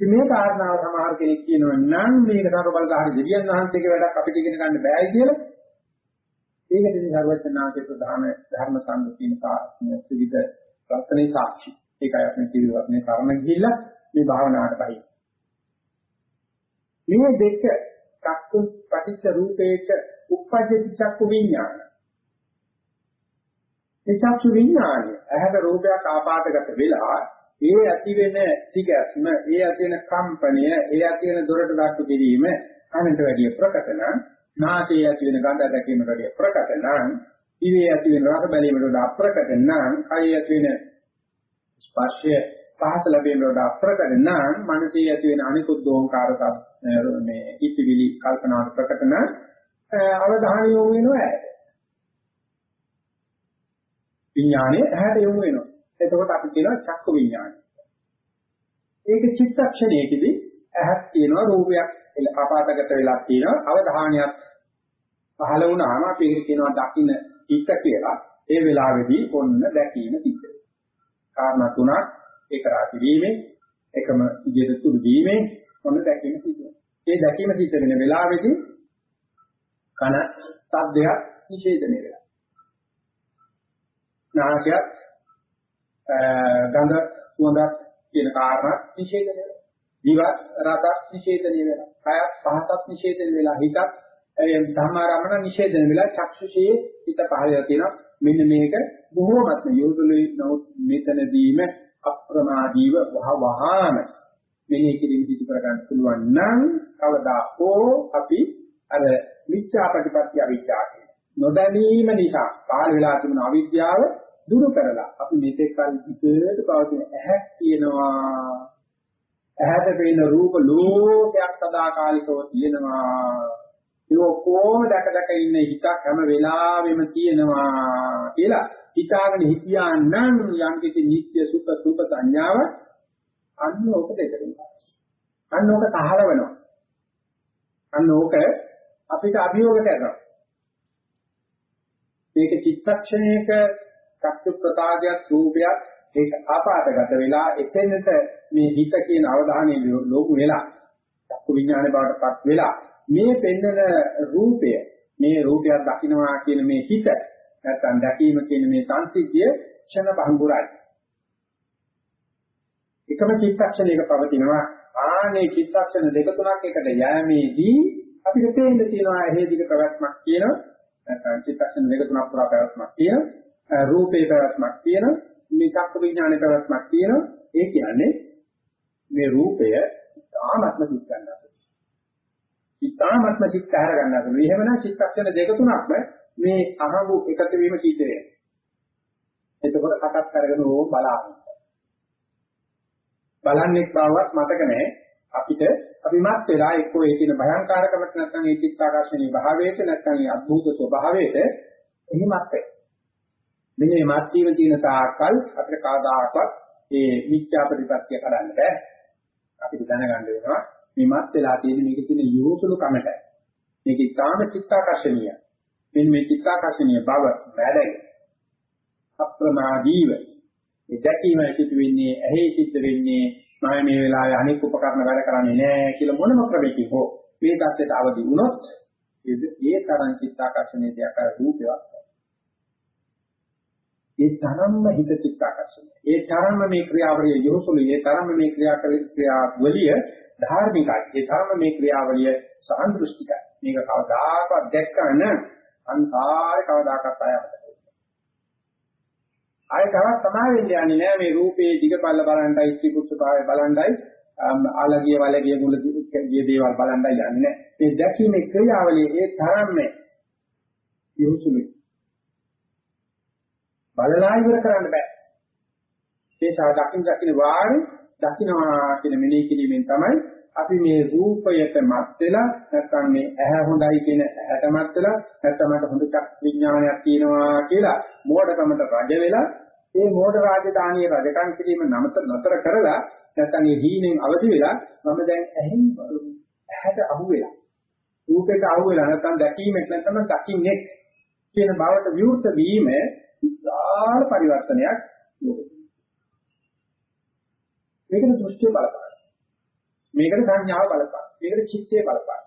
මේ කාරණාව සමහර කෙනෙක් කියනවා නම් මේක සර්වබලධාරි දෙවියන් වහන්සේගේ වැඩක් අපිට ඉගෙන ගන්න බෑයි කියලා. ඒකට ඉතින් සර්වඥාන්සේ ප්‍රධාන ධර්ම සම්මුතියන සාවිද රත්නේ සාක්ෂි. ඒකයි අපි කිව්වනේ කර්ම ගිහිල්ලා මේ භාවනාවට බහි මේ දෙක චක්කු පටිච්ච රූපේච උප්පජ්ජති චක්කු විඥාන. මේ චක්කු විඥානය ඇහැට රූපයක් ආපාතගත වෙලා ඒ ඇති වෙන තිගැස්ම, ඒ ඇති වෙන කම්පනය, ඒ ඇති වෙන දොරට දාට්ටු කිරීම අනන්ත වැඩි ප්‍රකට නම්, නාසයේ ඇති වෙන ගඳ දැකීමට වැඩි ප්‍රකට නම්, ඉවේ ඇති වෙන රස බැලීමට වඩා අප්‍රකට නම්, කය ඇති වෙන ස්පර්ශය පහස ලැබෙන වඩා අප්‍රකට නම්, මනසේ ඇති වෙන අනිකුත් දෝංකාර මේ ඉතිවිලි කල්පනාවට ප්‍රකට නම් අවධානය යොමු වෙනවා ඇයට. විඥානය ඇහැට යොමු වෙනවා. එතකොට අපි කියනවා චක්ක විඥානය. ඒක චිත්තක්ෂණයකදී ඇහක් තියෙනවා රූපයක් අපාතගත වෙලා තියෙනවා අවධානයක් පහළ වුණාම අපි ඒක කියනවා දකින්න චිත්ත කියලා. ඒ වෙලාවේදී ඔන්න දැකීම සිද්ධ වෙනවා. කාරණා තුනක් ඒක රාශි වීමෙන් එකම ඉදිරියට තුරු වීමෙන් ඔන්න දැකීම සිද්ධ වෙනවා. ඒ දැකීම සිද්ධ වෙන වෙලාවේදී කන සද්දයක් නිෂේධනය වෙලා. නාසයත් ගඳ සුවඳක් කියන කාරණා නිෂේධනය වෙලා. දිවත් රසක් නිෂේධනය වෙලා. කයත් පහසක් නිෂේධනය වෙලා. හිතත් ධර්මාරම්මන නිෂේධනය වෙලා චක්ෂුෂයේ හිත පහළලා තියෙනවා. මෙන්න මේක බොහෝමත්ම යොදුලේ නමුත් මෙතනදීම අප්‍රමාදීව වහ වහාම මෙනෙහි කිරීම සිදු කර ගන්න පුළුවන් නම් කවදා හෝ අපි අර මිච්ඡා ප්‍රතිපත්‍ය අවිචා කියන නොදැනීම නිසා කාල වෙලා තිබුණ අවිද්‍යාව දුරු කරලා අපි මේකේ කල් විදිහට පවතින ඇහක් තියෙනවා. ඇහැට පේන රූප ලෝකයක් සදාකාලිකව තියෙනවා. ඒ ඔක්කොම දැක දැක ඉන්න හිතක් හැම වෙලාවෙම තියෙනවා කියලා හිතාගෙන හිටියා නම් යම් කිසි නිත්‍ය සුඛ සුඛ සංඥාව අන්න ඕක දෙකෙනවා අන්න ඕක තහලවනවා අන්න ඕක අපිට අභියෝග කරනවා. මේක චිත්තක්ෂණයක චක්කු ප්‍රසාදයක් රූපයක් ඒක ආපාදගත වෙලා එතෙන්නට මේ හිත කියන අවධානය ලෝකු වෙලා චක්කු විඥානේ බවටපත් වෙලා මේ පෙන්නන රූපය මේ රූපයක් දකින්නවා කියන මේ හිත නැත්නම් දැකීම කියන මේ සංසිද්ධිය ක්ෂණ භංගුරයි එකම චිත්තක්ෂණයක පවතිනවා. ආනේ චිත්තක්ෂණ දෙක තුනක් එකට යෑමේදී අපිට තේින්න තියෙනවා එහෙ දිග ප්‍රවැත්මක් කියනවා නැත්නම් චිත්තක්ෂණ දෙක තුනක් පුරා පැවැත්මක් තියෙනවා. රූපේ පැවැත්මක් තියෙනවා මේ චක්ක විඥානේ පැවැත්මක් තියෙනවා ඒ කියන්නේ මේ රූපය තාමත්ම සිත් ගන්නවා ඉතාමත්ම සිත් පැහැර ගන්නවා එහෙමනම් චිත්තක්ෂණ දෙක තුනක්ම මේ අහඟු එකතු වීම සිද්ධ වෙනවා. එතකොට කටක් කරගෙන ඕම් බලන්න බලන්නේ බවවත් මතක නැහැ. අපිට අපිමත් වෙලා එක්කෝ ඒ කියන භයංකාරකමට නැත්නම් ඒ චිත්තාකර්ෂණීය භාවයට නැත්නම් ඒ අద్භූත ස්වභාවයට එහෙමත් වෙයි. මෙන්න මේ මාත්‍යිව තියෙන තාක්කල් අපිට කාදාකවත් ඒ මිත්‍යා ප්‍රතිපත්තිය කරන්න බෑ. අපිට දැනගන්න වෙනවා මේ මත් වෙලා තියෙන මේක තියෙන යොසුළු කමට. මේක ඉතාම චිත්තාකර්ෂණීය. මෙන්න මේ චිත්තාකර්ෂණීය බව වැඩයි. අප්‍රමාදීව ඒ දැකීම සිදු වෙන්නේ ඇහි සිද්ධ වෙන්නේ මම මේ වෙලාවේ අනෙක් උපකරණ වැඩ කරන්නේ නැහැ කියලා මොනම ක්‍රමයකින් හෝ මේ தත්ත්වයට අවදි වුණොත් ඒ තරම් චිත්තාකර්ෂණයේ දෙයක් අර රූපයක්. ඒ තරම්ම හිත චිත්තාකර්ෂණය. ඒ තරම්ම මේ ක්‍රියාවලිය යොසුළු ඒ තරම්ම මේ ක්‍රියා ක්‍රියාවලිය ධාර්මිකයි. ඒ තරම්ම මේ ක්‍රියාවලිය සාන්දෘෂ්ටිකයි. මේක කවදාකවත් දැක්කම අන්තාරේ කවදාකවත් ආයමත ආය තවත් සමාවෙන්න යන්නේ නෑ මේ රූපේ දිගපල්ල බලන්නයි ත්‍රිපුත්‍ර භාවය බලන්නයි ආලගිය වලගිය මුල ගිය දේවල් බලන්නයි යන්නේ මේ දැකීමේ ක්‍රියාවලිය ඒ තරම්ම යොසුලි බලලා ඉවර කරන්න බෑ. ඒ සා දකින් දකින් වාරි දකින්නවා කියන මෙනෙහි කිරීමෙන් තමයි අපි මේ රූපයට මත් වෙලා නැත්නම් මේ ඇහැ හොඳයි කියන ඇහැට මත් වෙලා නැත්නම් මට හොඳ චක් විඥානයක් තියෙනවා කියලා මෝඩකමට රජ වෙලා මේ මෝඩ රාජධානියේ රජකම් කිරීම නමත නතර කරලා නැත්නම් ඒ හීනෙන් අවදි වෙලා මම දැන් ඇහෙන් ඇහැට අහු වෙලා. රූපයට අහු වෙලා නැත්නම් දැකීමෙන් නැත්නම් දකින්නේ කියන බවට විවෘත වීම විශාල පරිවර්තනයක් මේකට දෘෂ්ටිය බලපාන මේකට සංඥාව බලපාන මේකට චිත්තය බලපාන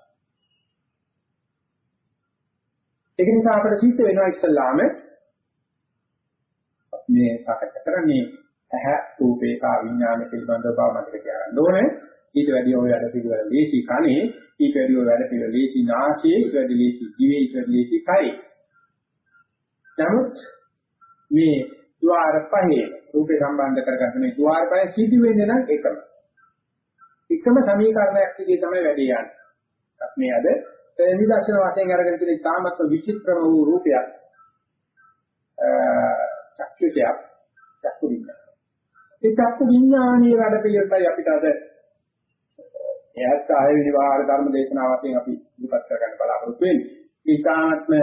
ඒක නිසා අපිට සිද්ධ වෙනවා ඉස්සල්ලාම මේ සාකච්ඡා කරන්නේ ඇහැ රූපේ කා විඥාන පිළිබඳව බව මතක තියාගන්න ඕනේ. ඊට වැඩි ඔය වැඩ පිළිවෙල ලේසි කනේ, ඊට වැඩි ඔය වැඩ පිළිවෙල ලේසි නාසයේ, ඊට වැඩි ලේසි දිවේ, ඊට වැඩි ලේසි කයි. නමුත් මේ ద్వාර පහේ රූපේ සම්බන්ධ කරගන්න මේ ద్వාර පහේ සිටි වෙන්නේ නම් එකම. එකම සමීකරණයක් විදිහේ තමයි වැඩි යන්නේ. මේ අද නිදර්ශන වශයෙන් අරගෙන තියෙන තාමත් විචිත්‍රම වූ රූපයක් චක්කුසයක් චක්කු විඤ්ඤාණය. ඒ චක්කු විඤ්ඤාණයේ වැඩ පිළිවෙලයි අපිට අද එහත් ආයෙවිලි වාර ධර්ම දේශනාවෙන් අපි ඉදපත් කරගන්න බලාපොරොත්තු වෙන්නේ. මේ තාමත්ම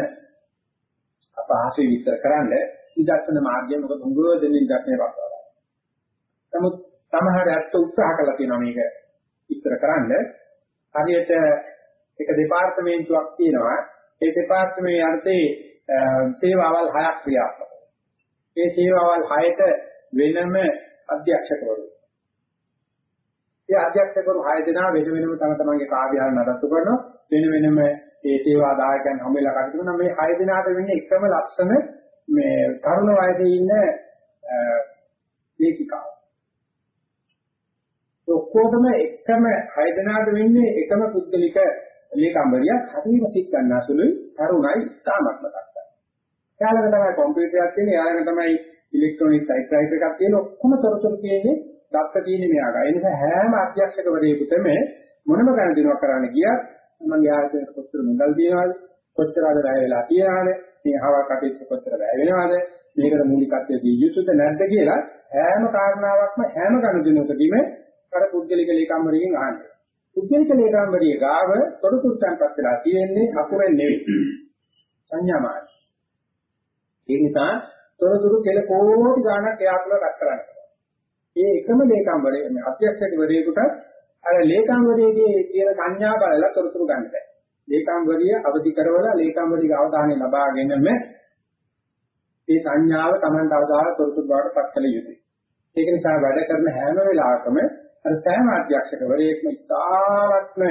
අපහාසය විස්තර කරන්නේ ඉදර්ශන මාර්ගය මොකද උංගව දෙන්නේ ඉදර්ශනේ වස්තාවයි. නමුත් සමහර අත්ත උත්සාහ කළා තියෙනවා මේක විස්තර කරන්න. හරියට එක දෙපාර්තමේන්තුවක් තියෙනවා. ඒ දෙපාර්තමේන්තුවේ යටතේ සේවාවල් හයක් ක්‍රියාත්මක ඒ සේවාවල් හයට වෙනම අධ්‍යක්ෂකවරු. ඒ අධ්‍යක්ෂකවරු හය දෙනා වෙන වෙනම තම තමන්ගේ කාර්යාල නඩත්තු කරනවා. වෙන වෙනම ඒ සේවා දායකයන් හැම වෙලාව කටයුතු කරනවා. මේ හය දෙනාට වෙන්නේ එකම ලක්ෂණ මේ තරුණ වයසේ ඉන්න ලේඛිකාව. ඔක්කොටම එකම හය දෙනාට වෙන්නේ එකම පුද්ගලික ලේකම්බරියක් හරිම සිත් ගන්නසුළුයි තරුණයි තාමත්ම දක්වයි. යාළඟ තමයි කම්පියුටරයක් තියෙන්නේ යාළඟ තමයි ඉලෙක්ට්‍රොනික ටයිප්‍රයිටර් එකක් තියෙන ඔක්කොම තොරතුරු තියෙන්නේ දත්ත තියෙන්නේ මෙයාගා. ඒ නිසා හැම අධ්‍යක්ෂකවරයෙකුටම මොනම ගණන් දිනුවක් කරන්න ගියත් මම යාළුවෙක් කොච්චර මුදල් දිනවද කොච්චර අද වැය වෙලා තියනවද මේ අහවල් කටයුතු කොතර වැය වෙනවද මේකට මූලිකත්වයේ දී යුතුද නැද්ද කියලා හැම කාරණාවක්ම හැම ගනුදෙනුකදීම අර පුද්ගලික ලේකම්වරයෙන් අහන්නේ. පුද්ගලික ලේකම්වරිය ගාව තොරතුරු සංපත් වෙලා තියෙන්නේ අකුරෙන් නෙවෙයි. සංඥාමාන. ඒ නිසා තොරතුරු කෙල කෝටි ගණක් එයා තුළ රැස් කරන්නේ. ඒ එකම ලේකම්වරේ මේ අධ්‍යක්ෂකවරයෙකුට අර ලේකම්වරයේගේ තියෙන සංඥා බලලා තොරතුරු ගන්න බෑ. ලේකම්වරිය අවදි කරවලා ලේකම්වරියගේ අවධානය ලබාගෙනම මේ සංඥාව Tamanට අවදාන තොරතුරු බවට පත් කළ යුතුයි. ඒක නිසා වැඩ කරන හැම වෙලාවකම අර සෑම අධ්‍යක්ෂකවරයෙක්ම ඉතාමත්ම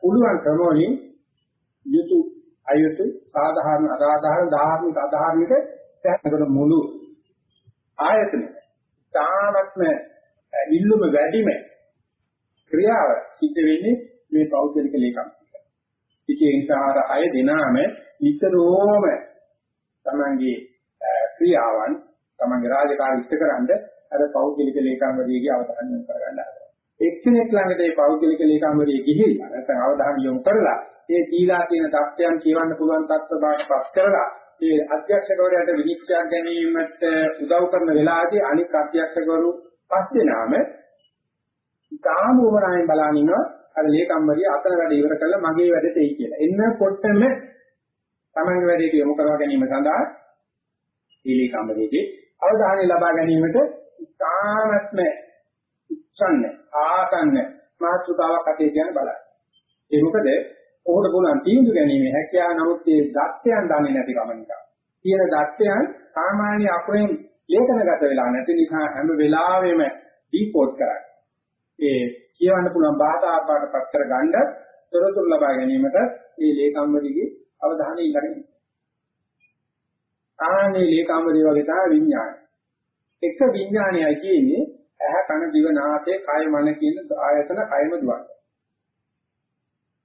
පුළුවන් ක්‍රමවලින් යුතු අයුතු සාධාරණ අසාධාරණ ධාර්මික අධාර්මික සෑමකට මුළු ආයතනෙ ඉතාමත්ම ඉල්ලුම වැඩිම ක්‍රියාව සිද්ධ වෙන්නේ මේ පෞද්ගලික ලේකම්. ඉතින් ඒ නිසා අර අය දෙනාම නිතරම තමන්ගේ ක්‍රියාවන් තමන්ගේ රාජකාරී ඉෂ්ටකරනද අර පෞද්ගලික ලේකම්වරියගේ අවධානය යොමු කරගන්න හදනවා. එක්කෙනෙක් ළඟට මේ පෞද්ගලික ලේකම්වරිය ගිහිල්ලා නැත්නම් අවධානය යොමු කරලා ඒ දීලා තියෙන தත්ත්වයන් කියවන්න පුළුවන් තත්ත්ව බාටපත් කරලා ඒ අධ්‍යක්ෂකවරයාට විනිශ්චය ගැනීමට උදව් කරන වෙලාවදී අනික් අධ්‍යක්ෂකවරු පස් දෙනාම ඉතාම උවරායෙන් බලන ඉන්නවා අර ලේකම්වරිය අතන වැඩ ඉවර කළා මගේ වැඩට එයි කියලා. එන්නකොටම තමන්ගේ වැඩේට යොමු කරවා ගැනීම සඳහා ඊලේකම්වරියගේ අවධානය ලබා ගැනීමට ඉතාමත්ම උත්සන්න ආසන්න මාතෘකාවක් අතේ කියන බලයි. ඒ මොකද කොහොමද පුළුවන් තීන්දුව ගැනීම හැකියාව නමුත් ඒ දත්තයන් දන්නේ නැති කම නිසා. කියන දත්තයන් සාමාන්‍ය අපෙන් ලේඛනගත වෙලා නැති නිසා හැම වෙලාවෙම ඩිකෝඩ් කරන්නේ. ඒ කියවන්න පුළුවන් භාෂා ආකාරයකට කර ගන්න තොරතුරු ලබා ගැනීමට මේ ලේකම්වලිගේ අවධානය ඉල්ලගෙන. ආනේ ලේකම්වලිය වගේ තමයි විඥානය. එක විඥානයයි කියන්නේ ඇහ කන දිව නාසය කය මන කියන ආයතන කයම දුවන්නේ.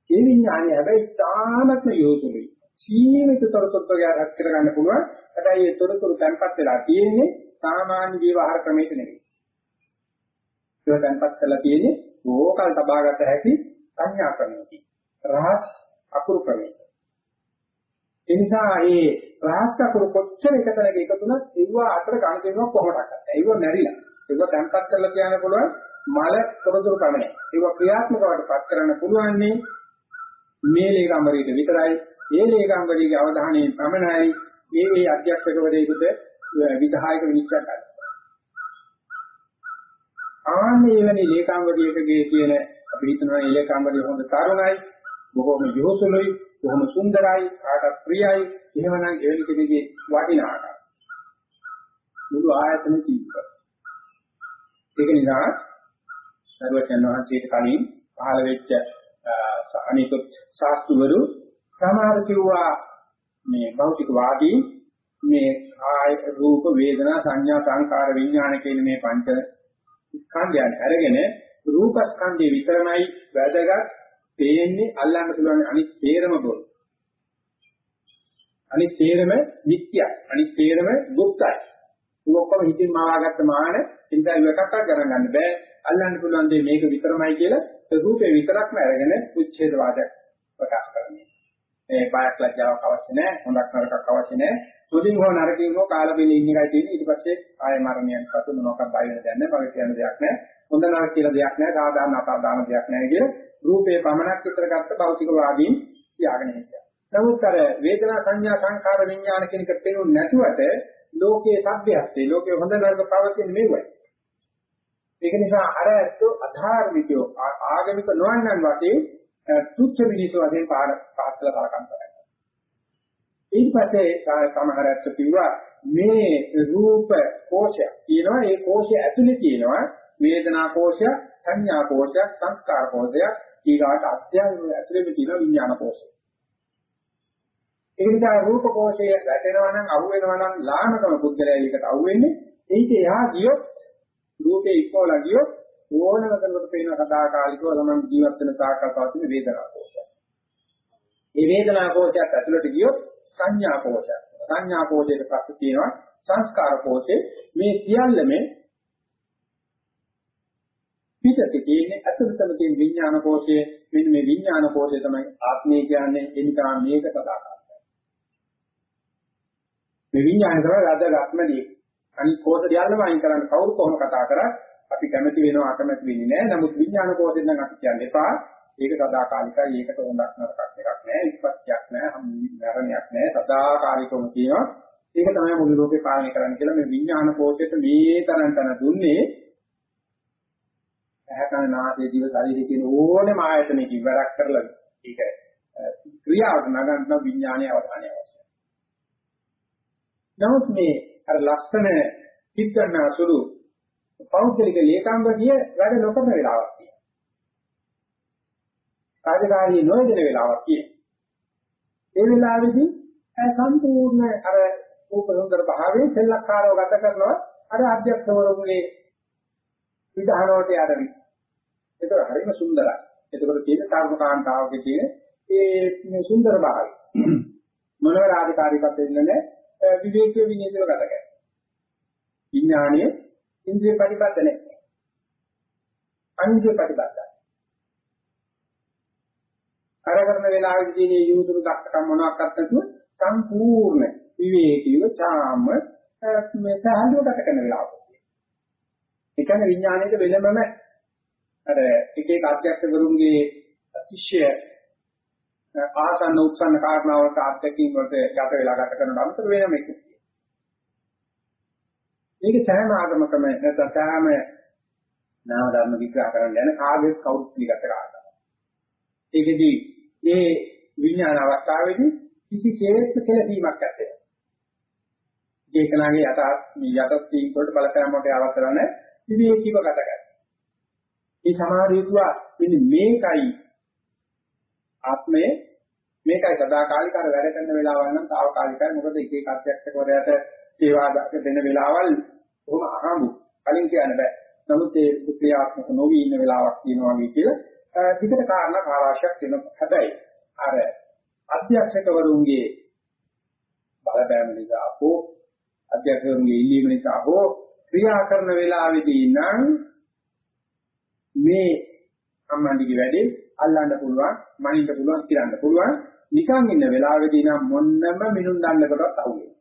ඒ විඥානය හැබැයි තාමත්ම යොතුලයි. සීමිත තොරතුරු ගාරක් කරගන්න පුළුවන්. හැබැයි ඒ තොරතුරු තැන්පත් වෙලා තියෙන්නේ සාමාන්‍ය ජීවහාර ක්‍රමයක නෙවෙයි. ඒක තැන්පත් කරලා තියෙන්නේ ඕකල් තබාගත හැකි සංඥා ක්‍රමයකින්. රහස් අකුරු ක්‍රමයක. ඒ නිසා මේ රහස් අකුරු කොච්චර එකතැනක එකතුනත් ඒව අතර කණ දෙනවා කොහොමද? ඒව නැරිලා. ඒව තැන්පත් කරලා කියන්න පුළුවන් මල තොරතුරු ක්‍රමයක්. ඒව ක්‍රියාත්මක වඩ පත් කරන්න පුළුවන්නේ මේ ලේකම්වරයට විතරයි ඒ ලේකම්වරයේ අවධානයෙන් පමණයි මේ මේ අධ්‍යක්ෂකවරයෙකුට විධායක විනිශ්චය කරන්නේ. ආන්නේ වෙනි ලේකම්වරයකගේ තියෙන අපි හිතනවා මේ ලේකම්වරිය හොඳ තරුණයි බොහොම යොහුසුලුයි බොහොම සුන්දරයි කාටත් ප්‍රියයි. එහෙමනම් එවැනි කෙනෙකුගේ වටිනාකම. මුළු ආයතන තීව්‍ර ඒක නිසා සර්වචන් වහන්සේට කලින් පහළ වෙච්ච අනිකුත් ශාස්ත්‍රවරු සමහර කිව්වා මේ භෞතිකවාදී මේ ආය රූප වේදනා සංඥා සංකාර විඥාන කියන මේ පංච ස්කන්ධයන් අරගෙන රූප ස්කන්ධය විතරමයි වැදගත්. පේන්නේ අල්ලන්න පුළුවන් අනිත් තේරම බොරු අනිත් තේරම නිට්ටයයි අනිත් තේරම දුක්ඛයි ඔක්කොම හිතින් මාවාගත්ත මාන ඉඳන් එකක්වත් ගණන් ගන්න බෑ. අල්ලන්න පුළුවන් දේ මේක විතරමයි කියලා රූපේ විතරක්ම අරගෙන උච්ඡේදවාදයක් ප්‍රකාශ කරන්නේ. මේ බයක් ලැජ්ජාවක් අවශ්‍ය නැහැ, හොඳක් නරකක් අවශ්‍ය නැහැ. සුදින් හෝ නරකින් හෝ කාලබෙල ඉන්න එකයි තියෙන්නේ. ඊට පස්සේ ආය මරණයන් පසු මොනවාක් බය වෙන දෙයක් නැහැ, බය කියන දෙයක් නැහැ. හොඳ නරක කියලා දෙයක් නැහැ, සාධාරණ අසාධාරණ දෙයක් නැහැ කිය රූපේ පමණක් විතර ගත්ත භෞතිකවාදීන් තියාගෙන හිටියා. නමුත් අර වේදනා සංඥා සංඛාර විඥාන කියන එක පේන්නේ නැතුවට ලෝකයේ සભ્યත්වයේ ලෝකයේ හොඳ නරක පවතින මෙවයි. ඒක නිසා අර ඇත්තෝ අධාර්මිකයෝ ආගමික නොවන්නන් වශයෙන් තුච්ච මිනිස්සු වශයෙන් පාඩ පාස්තල බලකම් කරනවා. ඊට පස්සේ සමහර ඇත්තෝ කිව්වා මේ රූප කෝෂය කියනවා ඒ කෝෂය ඇතුලේ තියෙනවා වේදනා කෝෂය, සංඥා කෝෂය, සංස්කාර කෝෂය, ඊගාට අධ්‍යාත්ම ඇතුලේ තියෙන විඥාන කෝෂය. ඒ නිසා රූප කෝෂය වැටෙනවා නම් අහු වෙනවා නම් ලාමකම පුද්ගලයා එකට අහු වෙන්නේ ඊට එහා ගියොත් රූපේ ඉක්මවලා ගියොත් ඕනම කෙනෙකුට පේන සදාකාලිකව තමයි ජීවත් වෙන සාකල් පවතින වේදනා කෝෂය. මේ වේදනා කෝෂයත් ඇතුළට ගියොත් සංඥා කෝෂය. සංඥා කෝෂයට පස්සේ තියෙනවා සංස්කාර කෝෂේ මේ සියල්ලම පිටතේ තියෙන්නේ අතුරුතම තියෙන විඥාන කෝෂය මෙන්න මේ විඥාන කෝෂය තමයි ආත්මය කියන්නේ එනිසා මේක සදාකාලිකයි. මේ විඥානය තමයි වැදගත්ම දේ. අනිත් කෝෂ දියල්ලම අයින් කරන්න කවුරු කොහොම කතා කරත් අපි කැමති වෙනවා අකමැති වෙන්නේ නැහැ. නමුත් විඥාන කෝෂෙන් නම් අපි කියන්න එපා. ඒක සදාකාලිකයි. ඒකට හොඳක් නරකක් එකක් නැහැ. විපත්‍යක් නැහැ. මරණයක් නැහැ. සදාකාලිකවම තියෙනවා. ඒක තමයි මුළු ලෝකේ පාලනය කරන්න කියලා මේ විඥාන කෝෂයට මේ තරම් තන දුන්නේ. ඇහැකන නාසය දිව ශරීරය කියන ඕනෑම ආයතනයක ඉවරක් කරලා ඒක ක්‍රියාවට නගන්න විඥානයේ අවධානය අවශ්‍යයි. නමුත් මේ අර ලක්ෂණ පිටකරන අසුරු පෞද්ගලික ලේකාංගිය වැඩ නොකරන වෙලාවක් තියෙනවා. කාර්යකාරී නොයදෙන වෙලාවක් තියෙනවා. ඒ වෙලාවේදී සම්පූර්ණ අර උපසංගර භාවයේ සෙල්ලක්කාරව ගත කරනවා අර අධ්‍යක්ෂවරුන්ගේ විධානෝට යඩවි. ඒක හරිම සුන්දරයි. එතකොට තියෙන කර්මකාන්තාවකේ තියෙන ඒ සුන්දර භාවය. මොනව රාජකාරීකත් වෙන්නේ විවේකීව විනීතව ගත කරනවා. විඥානීය ඉන්ද්‍රිය ප්‍රතිබද්ධ නැහැ. අනිත්‍ය ප්‍රතිබද්ධයි. කරකරන වෙලාවෙදී මේ යූතුරු දක්කම් මොනවාක්වත් නැතුව සම්පූර්ණ විවේකීව ඡාම මේ සාහලුවට කරන වෙලාවක. ඒ කියන්නේ විඥානයේ වෙනමම අර එක එක අධ්‍යක්ෂකවරුන්ගේ අතිශය ආසන්න උත්සන්න කාරණාවලට අධ්‍යක්ෂින් වලට යට වෙලා ගත කරන අතර වෙනම එකක්. මේක සෑම ආගමකම නැත්නම් සෑම නාම ධර්ම විග්‍රහ කරන්න යන කාගෙත් කවුරුත් පිළිගත කාරණා. ඒකෙදි මේ විඥාන අවස්ථාවේදී කිසිසේත් කෙලවීමක් නැත්තේ. ඒකනාගේ යත මේ යටත් තීන් වලට බලපෑම් වලට අවසරන විවේකීව ගත කරනවා. මේ සමාධියතුවා මෙන්න මේකයි ආත්මයේ. මේකයි සදාකාලික අර වැඩ කරන වෙලාවල් නම් తాවකාලිකයි. මොකද එක එක අධ්‍යක්ෂකවරයාට සේවා දෙන වෙලාවල් කොහොම අහඹු. කලින් කියන්න බෑ. නමුත් ඒ ක්‍රියාත්මක නොවි ඉන්න වෙලාවක් තියෙනවා වගේ කියලා විතර කාරණා කාරාශයක් වෙනවා හැබැයි අර අධ්‍යක්ෂකවරුන්ගේ බලපෑම නිසා හෝ අධ්‍යක්ෂකවරුන්ගේ ඉල්ලීම නිසා හෝ ක්‍රියා කරන වෙලාවේදී නම් මේ සම්බන්ධික වැඩි අල්ලන්න පුළුවන් මනින්න පුළුවන් කියන්න පුළුවන් නිකන් ඉන්න වෙලාවේදී නම් මොන්නම මිනුම් දන්නකොටත් අහුවෙන්නේ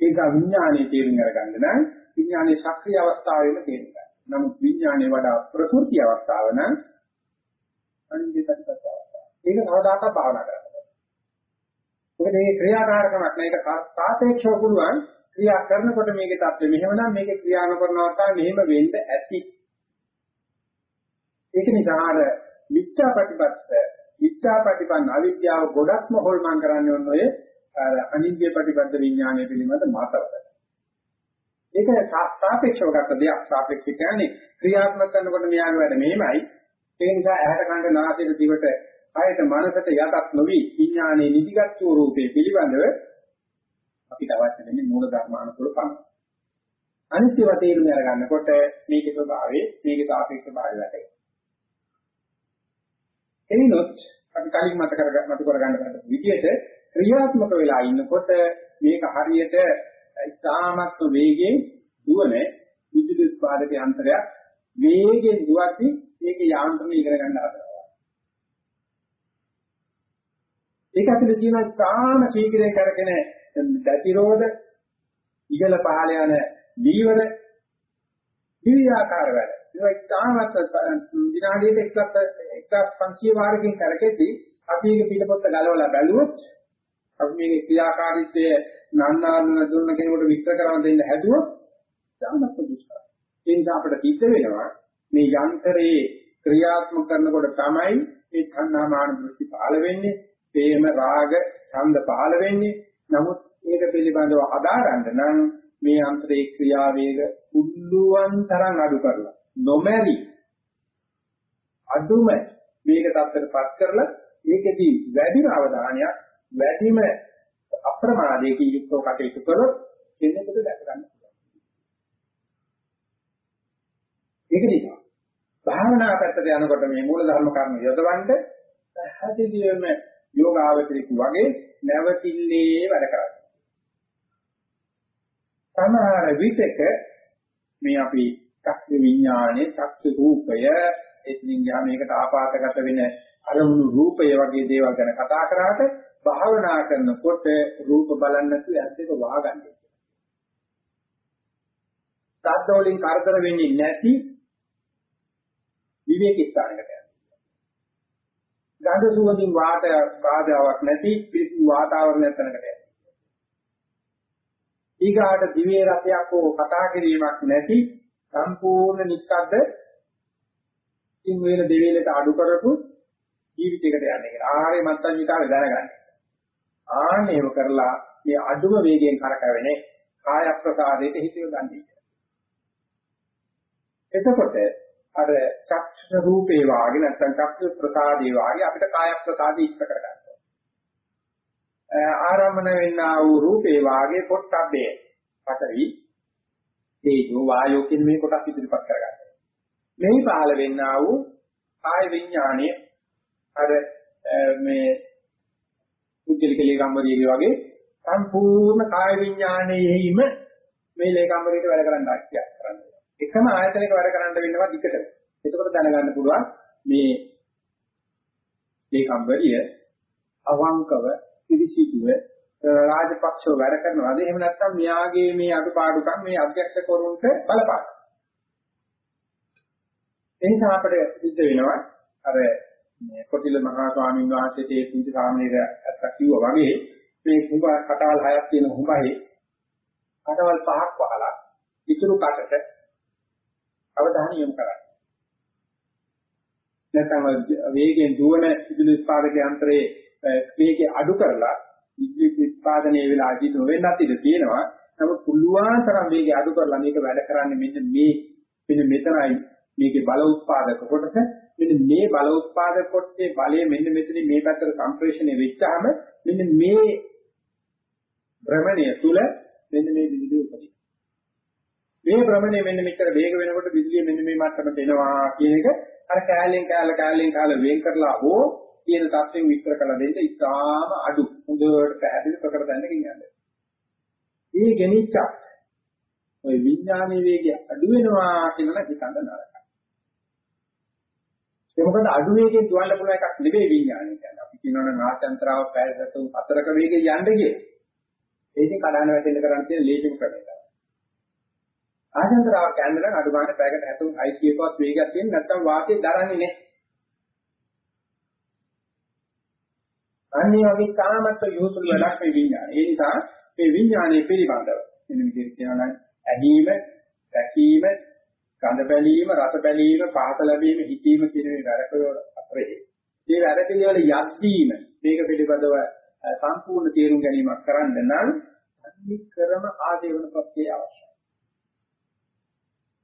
ඒක විඥානයේ තේරුම් අරගන්න නම් විඥානයේ සක්‍රීය අවස්ථාවෙම තේරුම් ගන්න. නමුත් විඥානයේ වඩා ප්‍රකෘති අවස්ථාව නම් අනිත්‍යපත් අවස්ථාව. ඒක කවදාකවත් භාවනා කරන්න බෑ. මොකද මේ ක්‍රියාකාරකමක් නෑ ඒක සාපේක්ෂව පුළුවන් ක්‍රියා කරනකොට මේකේ தත්ත්වය මෙහෙම නම් මේකේ ක්‍රියා නොකරන අවස්ථාවේ මෙහෙම වෙන්න ඇති. ඒක නිසා අර මිච්ඡා ප්‍රතිපත්ත මිච්ඡා ප්‍රතිපන්න අවිද්‍යාව ගොඩක්ම හොල්මන් කරන්නේ ඔන්න ඔය අනිත්‍ය ප්‍රතිපද විඥානය පිළිබඳ මාතවද. ඒක සාපේක්ෂව ගත්ත දෙයක්. සාපේක්ෂ කියන්නේ ක්‍රියාත්මක කරනකොට මෙයාගේ වැඩ මෙහෙමයි. ඒ නිසා ඇහැට කනට නාසයට දිවට කයට මනසට යටත් නොවි විඥානයේ නිදිගත් ස්වરૂපේ පිළිබඳව අපිට අවශ්‍ය වෙන්නේ මූල ධර්මානුකූල පමණයි. අනිත්‍ය වතේරුම අරගන්නකොට මේකේ ස්වභාවය මේකේ සාපේක්ෂ භාවය වැටේ. එනිනොත් අපි කලින් මත කරගන්න මත කරගන්න බෑ විදියට ක්‍රියාත්මක වෙලා ඉන්නකොට මේක හරියට ඉතාමත් වේගයෙන් දුවන විදුලි උත්පාදක යන්ත්‍රයක් වේගයෙන් දුවද්දි ඒක යාන්ත්‍රණය ඉගෙන ගන්න හදනවා. ඒක ඇතුලේ තියෙන ඉතාම ශීඝ්‍රයෙන් කරගෙන ප්‍රතිරෝධ ඉහළ පහළ යන දීවර විවිධාකාර වැඩ. ඒක ඉතාමත් විනාඩියට 1500 වාරකින් කරකෙද්දී අපි ඒක පිටපොත්ත ගලවලා බැලුවොත් අපි මේකේ ක්‍රියාකාරීත්වය නන්නාන දුන්න කෙනෙකුට විස්තර කරන්න දෙන්න හැදුවොත් දානත් දුෂ්කරයි. ඒ නිසා අපිට සිද්ධ වෙනවා මේ යන්ත්‍රයේ ක්‍රියාත්මක කරනකොට තමයි මේ තණ්හා මාන දෘෂ්ටි පහළ වෙන්නේ, ප්‍රේම රාග ඡන්ද පහළ වෙන්නේ. නමුත් ඒක පිළිබඳව අදාරන්න නම් මේ යන්ත්‍රයේ ක්‍රියාවේග උල්ලුවන් තරම් අඩු කරලා නොමැරි අඩුම මේක තත්ත්වයටපත් කරලා ඒකෙදී වැඩිම අවධානයක් වැඩිම අප්‍රමාදයකින් යුක්තව කටයුතු කරොත් කෙනෙකුට දැක ගන්න පුළුවන්. ඒක නිසා භාවනා පැත්තට යනකොට මේ මූල ධර්ම කර්ම යොදවන්න පැහැදිලිවම යෝගාවචරික වගේ නැවතිල්ලේ වැඩ කරන්නේ. සමහර විටක මේ අපි චක්ක විඥානේ චක්ක රූපය එතනින් යා මේකට ආපාතගත වෙන අරමුණු රූපය වගේ දේවල් ගැන කතා කරාට භාවනා කරනකොට රූප බලන්න නැතුව ඇස් දෙක වහගන්නේ. ශබ්ද වලින් කරදර වෙන්නේ නැති විවේක ස්ථානයකට යනවා. ගඳ සුවඳින් වාතය බාධාවක් නැති පිරිසිදු වාතාවරණයක් තැනකට යනවා. ඊගාට දිවේ රසයක් හෝ කතා කිරීමක් නැති සම්පූර්ණ නිස්සද්ද ඉන් වේල දෙවේලට අඩු කරපු ජීවිතයකට යන්නේ කියලා. ආහාරය මත්තන් විකාරය දැනගන්න. ආන්නේව කරලා මේ අඩුම වේගයෙන් කරකැවෙන්නේ කාය ප්‍රසාදයට හිත යොදන්නේ. එතකොට අර චක්ෂ රූපේ වාගේ නැත්නම් චක්ෂ ප්‍රසාදේ වාගේ අපිට කාය ප්‍රසාදේ ඉස්ස කරගන්න. ආරම්භන වෙන්නා වූ රූපේ වාගේ පොට්ටබ්බේ පතරි තේජෝ වායෝ කියන මේ කොටස් ඉදිරිපත් කරගන්න. මෙහි පහළ වෙන්නා වූ කාය විඥාණය අර මේ පුද්ගලික ලේකම්වරියගේ වගේ සම්පූර්ණ කාය විඥාණයෙහිම මේ ලේකම්වරියට වැඩ කරන්න ආශ්‍යා කරන්නේ. එකම ආයතනයක වැඩ කරන්න වෙනවා දිකට. එතකොට දැනගන්න පුළුවන් මේ ලේකම්වරිය අවංකව පිළිසිදුව රාජපක්ෂව වැඩ කරනවාද එහෙම නැත්නම් මෙයාගේ මේ අඩුපාඩුකම් මේ අධ්‍යක්ෂකවරුන්ට බලපාන. එනිසා අපිට සිද්ධ වෙනවා අර මේ කොටිල මහා ස්වාමීන් වහන්සේ තේ පුංචි සාමණේර අත්ත කිව්වා වගේ මේ කුඹ කටවල් හයක් තියෙන කුඹහේ කටවල් පහක් පහලා ඉතුරු කටට අවධානය යොමු කරන්න. නැත්නම් වේගයෙන් දුවන විදුලි උත්පාදක යන්ත්‍රයේ වේගය අඩු කරලා විද්‍යුත් උත්පාදනයේ වෙලා අඩි නොවෙන්නත් ඉඩ තියෙනවා. නමුත් පුළුවන් තරම් වේගය අඩු කරලා මේක වැඩ කරන්නේ මෙන්න මේ මෙන්න මෙතනයි මේකේ බල උත්පාදක කොටස මෙන්න මේ බල උත්පාදක කොටසේ බලය මෙන්න මෙතන මේ පැත්තට සම්ප්‍රේෂණය වෙච්චාම මෙන්න මේ භ්‍රමණය තුල මෙන්න මේ විදුලිය උපදිනවා. මේ භ්‍රමණය මෙන්න මෙච්චර වේග වෙනකොට විදුලිය මෙන්න මේ මට්ටමට එනවා කියන එක අර කෑල්ලෙන් කෑල්ල කෑල්ලෙන් කෑල්ල වෙන් කරලා හෝ කියන தත්ත්වෙන් විස්තර කළ දෙන්න ඉතාම අඩු හොඳට පැහැදිලි ප්‍රකට දැනගෙන යන්න. මේ ගෙනිච්ච ඔය විඥානීය වේගය අඩු වෙනවා කියලා හිතන්න නරකයි. ඒ මොකද අඩු වේගයෙන් දුවන්න පුළුවන් එකක් නෙවෙයි විඥානය කියන්නේ. අපි කියනවනේ නාට්‍යන්තරාව පැයකට හතරක වේගයෙන් යන්න ගියේ. ඒකෙන් කඩාන වැටෙන්න කරන්න තියෙන ලේසිම ක්‍රමය තමයි. ආයතනතරාව කියන්නේ නම් අඩු ගන්න පැයකට 70 ICකවත් වේගයක් තියෙන නැත්නම් වාතය දරන්නේ නැහැ. අන්නේ වගේ තාමත් යොහුතුළු වැඩක් මේ විඥානය. ඒ නිසා මේ විඥානයේ පිළිබඳව මෙන්න විදිහට කියනවා නම් ඇදීම, දැකීම, ගඳ බැලීම, රස බැලීම, පහත ලැබීම, හිතීම කියන මේ වැඩකවල අතරේ. මේ වැඩ පිළිවෙල යද්දීම මේක පිළිබඳව සම්පූර්ණ තේරුම් ගැනීමක් කරන්න නම් අනික්‍රම ආදේවන ප්‍රත්‍යය අවශ්‍යයි.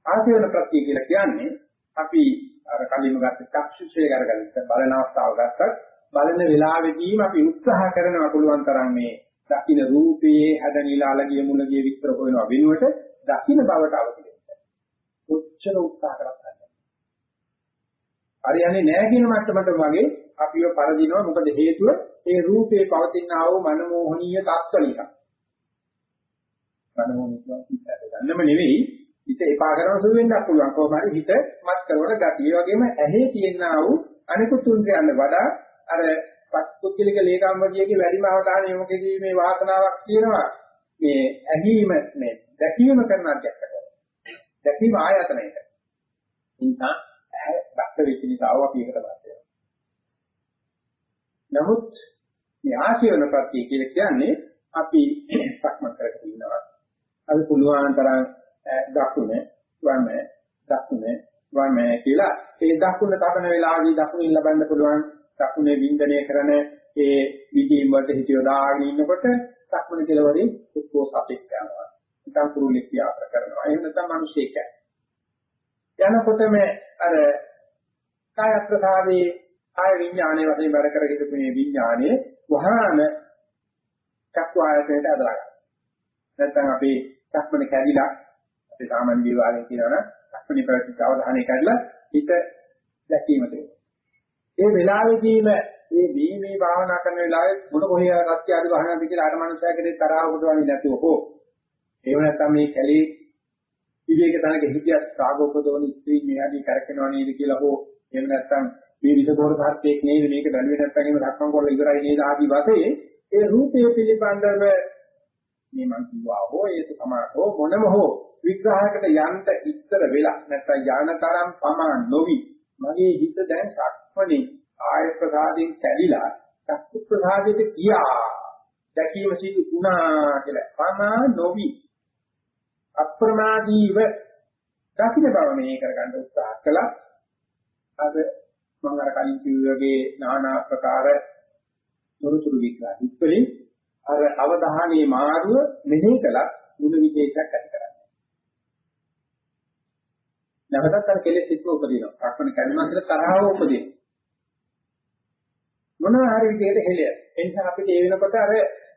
ආදේවන ප්‍රත්‍ය කියලා කියන්නේ අපි අර කලින්ම ගත්ත චක්ෂුෂය කරගත්ත බලන අවස්ථාව ගත්තත් බලන වෙලාවෙදීම අපි උත්සාහ කරනවා පුළුවන් තරම් මේ දකින්න රූපයේ හැද නිලාලගිය මුලගිය විස්තර හොයනවා වෙනුවට දකින්න බවට අවදි වෙන්න. කොච්චර උත්සාහ කරත් හරියන්නේ නැහැ කියන මට්ටමට වගේ අපිව පරදිනවා මොකද හේතුව ඒ රූපේ පවතින ආ වූ මනෝමෝහනීය තත්ත්ව නිසා. මනෝමෝහනීය ගන්නම නෙවෙයි හිත එපා කරන සුළු වෙන්නත් පුළුවන් කොහොම හරි හිත මත් කරන ගතිය. ඒ වගේම ඇහි තියෙනා වූ අනිකුත් තුන්කයන්ට වඩා අර පුද්ගලික ලේකම්වදියේගේ වැඩිම අවධානය යොමු කිරීමේ වාසනාවක් තියෙනවා. මේ ඇහිම මේ දැකීම කරන අධ්‍යක්ෂකව. දැකීම ආයතනයක. නිසා ඇහැ බක්ස වෙච්ච නිසා අපි ඒකට බස් වෙනවා. නමුත් මේ ආශීවන ප්‍රත්‍ය කියලා කියන්නේ අපි සක්මන් කරගෙන ඉන්නවා. අපි පුළුවන් තරම් දකුණ වම දකුණ වම කියලා ඒ දකුණ තබන වෙලාවදී දකුණින් ලබන්න පුළුවන් දකුණේ වින්දනය කරන ඒ විදීම් වලට හිතියෝ දාගෙන ඉන්නකොට දකුණ කෙලවරේ එක්කෝ සපෙක් යනවා. නිකන් කුරුල්ලෙක් ව්‍යාපාර කරනවා. එහෙම නැත්නම් මිනිස්සෙක් යනකොටම අර කාය ප්‍රසාදේ කාය විඥානයේ වශයෙන් වැඩ කරගෙන මේ විඥානයේ වහාම චක්ක ආයතනයට අදලා ගන්න. නැත්නම් අපි චක්මනේ කැඩිලා අපි සාමාන්‍ය විවාහයෙන් කියනවනම් චක්මනේ ප්‍රතිච අවධානය කැඩලා හිත දැකීම තියෙනවා. ඒ වෙලාවෙදීම මේ මේ මේ භාවනා කරන වෙලාවේ මොන කොහේ රත්ය ආදි වහනද කියලා අර මනුස්සයාගේ තරහ උපදවන්නේ නැතුව හෝ එහෙම නැත්නම් මේ කැලේ විවේක තනක හිතියත් සාගෝපදෝන ස්ත්‍රී මෙයාදී කරකිනවා නේද කියලා හෝ එහෙම නැත්නම් මේ විසකෝර සත්‍යයක් නේද මේක බැලුවේ නැත්නම් එහෙම රක්කම් කරලා ඉවරයි නේද ආදී වශයෙන් ඒ රූපය පිළිබඳව මේ මං කිව්වා හෝ ඒක තමයි හෝ මොනම හෝ විග්‍රහයකට යන්න ඉස්සර වෙලා නැත්නම් ඥානතරම් පමා නොවි. මගේ හිත දැන් සක්මණේ ආය ප්‍රසාදයෙන් කැඩිලා චක්කු ප්‍රසාදයට ගියා. දැකීම සිදු වුණා කියලා. පමා නොවි. අප්‍රමාදීව දකින්න බව මේ කරගන්න උත්සාහ කළා අද මම අර කලින් කිව්වාගේ নানা ආකාර තොරතුරු විග්‍රහ ඉස්වලින් අර අවධානයේ මාරුව මෙහෙ කළා මුල විශේෂයක් ඇති කරගන්න. නැවතත් අර කෙලෙස් එක්ක උපදිනවා. අක්මන කැඩුනා කියලා තරහව උපදිනවා. මොනවා හරි විදිහට හෙලිය. එනිසා අපිට ඒ වෙනකොට අර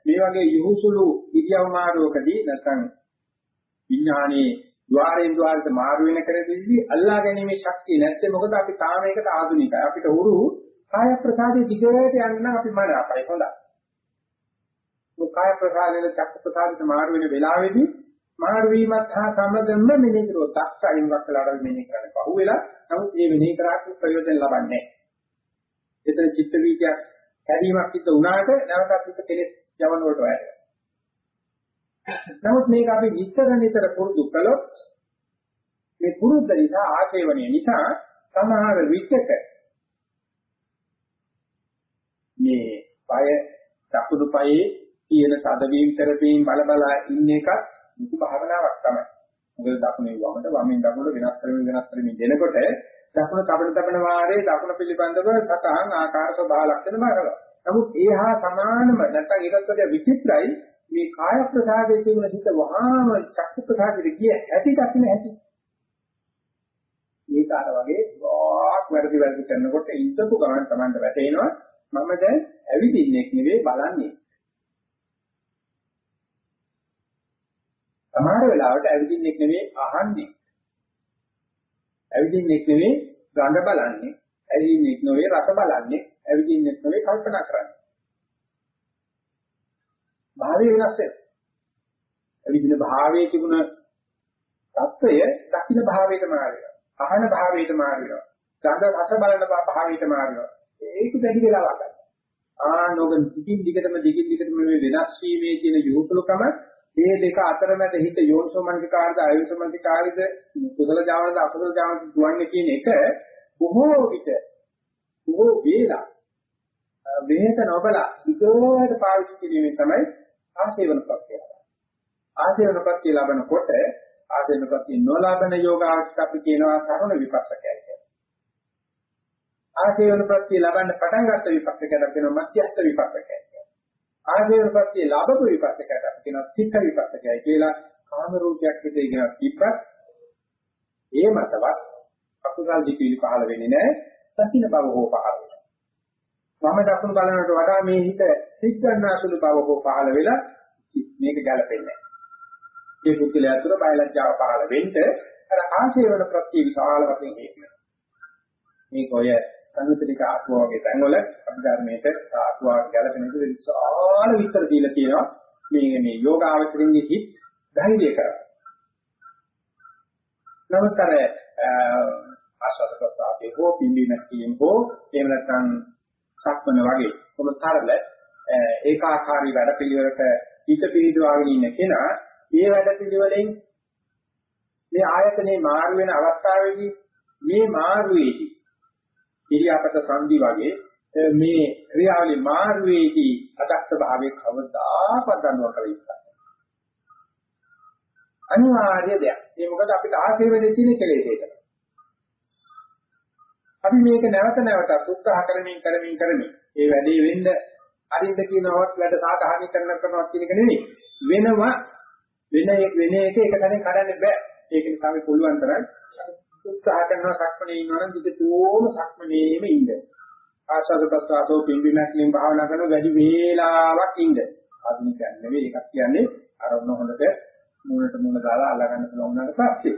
මේ වගේ යහුසුළු ඉරියව් මාරුවකදී නැත්නම් විඥානයේ ద్వාරයෙන් ద్వාරයට මාරු වෙන කරදෙද්දී අල්ලා ගැනීමේ ශක්තිය නැත්තේ මොකද අපි තාම ඒකට ආධුනිකයි. අපිට උරු කාය ප්‍රසාදයේ දිගට යන්න අපි මන අපයි හොඳයි. කාය ප්‍රසාදයේ චක්ක ප්‍රසාදයට මාරු වෙන වෙලාවේදී මාරු වීමත් හා සමගම මෙනෙහි කරෝ දක්ෂයින් වක්ලාට මෙනෙහි කරන්න පහුවෙලා නමුත් මේ මෙනෙහි කරාට ප්‍රයෝජන ලබන්නේ නැහැ. එතන චිත්ත වීතියක් හැදීමක් සිද්ධ වුණාට නැවතත් පිට කෙලෙස් යවන වලට වැඩ. නමුත් මේක අපි විතර නිතර පුරුදු කළොත් මේ පුරුද්ද නිසා ආශේවණය නිසා සමහර විචක මේ පය දකුණු පයේ තියෙන තදවීම කරපීම් බල බලා ඉන්න එකත් මුතු භාවනාවක් තමයි. මොකද දකුණේ වමට වමෙන් දකුණට වෙනස් කරමින් වෙනස් කරමින් දෙනකොට දකුණ තබන තබන වාරේ දකුණ පිළිබඳව සතහන් ආකාර ස්වභාව ලක්ෂණ බලනවා. නමුත් ඒහා සමානම නැත්නම් ඒකත් වඩා විචිත්‍රයි මේ කාය ප්‍රසාදයේ තිබුණ හිත වහාම චක්ක ප්‍රසාදෙට ගිය ඇති දකින්න ඇති. මේක අර වගේ වාක් වැඩි වැඩි කරනකොට ඉඳපු ගමන් Tamanට වැටෙනවා මම දැන් ඇවිදින්නෙක් නෙවෙයි බලන්නේ. සමහර වෙලාවට ඇවිදින්නෙක් නෙවෙයි අහන්නේ. ඇවිදින්නෙක් නෙවෙයි ගඳ බලන්නේ. ඇවිදින්නෙක් නෙවෙයි රස බලන්නේ. ඇවිදින්නෙක් නෙවෙයි කල්පනා කරන්නේ. භාවය වෙනස් වෙනවා. අවිදින භාවයේ තිබුණ தত্ত্বය දකින්න භාවයට මාරිනවා. අහන භාවයට මාරිනවා. ගන්ධ රස බලන භාවයට මාරිනවා. ඒක වැඩි වෙලා ගන්නවා. ආනෝගන් දිගින් දිගටම දිගින් දිගටම මේ වෙනස් වීමේ කියන යොහුතුලකම මේ දෙක අතරමැද හිත යෝනිසෝමනිකාර්ද අයෝනිසෝමනිකාර්ද කුසල ජාවනද අකුසල ජාවනද දුවන්නේ කියන එක බොහෝ විට බොහෝ වේලා වෙහෙත නොබලා විකෝණයට පාවිච්චි කිරීමෙන් තමයි ආශේවන ප්‍රත්‍යය. ආශේවන ප්‍රත්‍යය ලබනකොට ආශේවන ප්‍රත්‍යය නොලබන යෝගාවචක අපි කියනවා සරණ විපස්සකය කියලා. ආශේවන ප්‍රත්‍යය ලබන්න පටන් ගන්න විපස්සකයට කියනවා මධ්‍යස්ථ විපස්සකය කියලා. ආශේවන ප්‍රත්‍යය ලැබපු විපස්සකයට අපි කියනවා චිත්ත විපස්සකයයි කියලා. කාම රූපයක් විදිහට කියන තිබ්බත් ඒ මතවත් අකුසල් දිපිලි පහළ වෙන්නේ නැහැ. දකින්න බව හෝ පහළ වෙනවා. මම දකුණු බලනට වඩා මේ හිත සිත් ගන්නාසුළු බව හෝ පහළ වෙලා මේක ගැලපෙන්නේ නැහැ. මේ පුද්ගලයා තුළ බයලජ්ජාව පහළ වෙන්න අර ආශේවන ප්‍රත්‍ය විශාල වශයෙන් හේතුව. මේක ඔය සංගතනික ආත්ම වගේ තැන්වල අභිධර්මයේ ආත්මාව ගැලපෙන විදිහ විශාල විස්තර දීලා තියෙනවා. මේ මේ යෝගාවචරින්ගේ හිත් ධෛර්ය කරා. නමුත් අර ආශාස ප්‍රසාදේ හෝ පිම්බීමක් කියන හෝ එහෙම නැත්නම් සක්මන වගේ කොහොම තරල ඒකාකාරී වැඩ පිළිවෙලක හිත පිළිදවාගෙන ඉන්න කෙනා මේ වැඩ පිළිවෙලෙන් මේ ආයතනේ මාරු වෙන අවස්ථාවේදී මේ මාරුවේදී ඉරියාපත සංදි වගේ මේ ක්‍රියාවලිය මාරුවේදී අදක්ෂ භාවයේ කවදාකවත් දන්නවා කියලා ඉස්සක්. අනිවාර්ය දෙයක්. මේ මොකද අපිට ආශේ වෙන්නේ තියෙන කෙලෙස් ඒක. අපි මේක නැවත නැවතත් උත්සාහ කරමින් කරමින් කරමින් ඒ වැඩේ වෙන්න අරින්ද කියනවත් වැඩ සාධාරණී කරන කරනවා කියන එක නෙවෙයි වෙනවා වෙන වෙන එක එක තැනින් කඩන්න බෑ. ඒක නිසා අපි පුළුවන් තරම් උත්සාහ කරනවා සක්මනේ ඉන්නවනම් දිගටම සක්මනේම ඉන්න. ආශාද ප්‍රසආදෝ පිම්බිමැක්ලින් භාවනා කරන වැඩි වේලාවක් ඉන්න. ආධුනිකයන් නෙවෙයි එකක් කියන්නේ අර ඔන්න හොඳට මූණට මූණ දාලා අල්ලගන්න පුළුවන් වුණාට පස්සේ.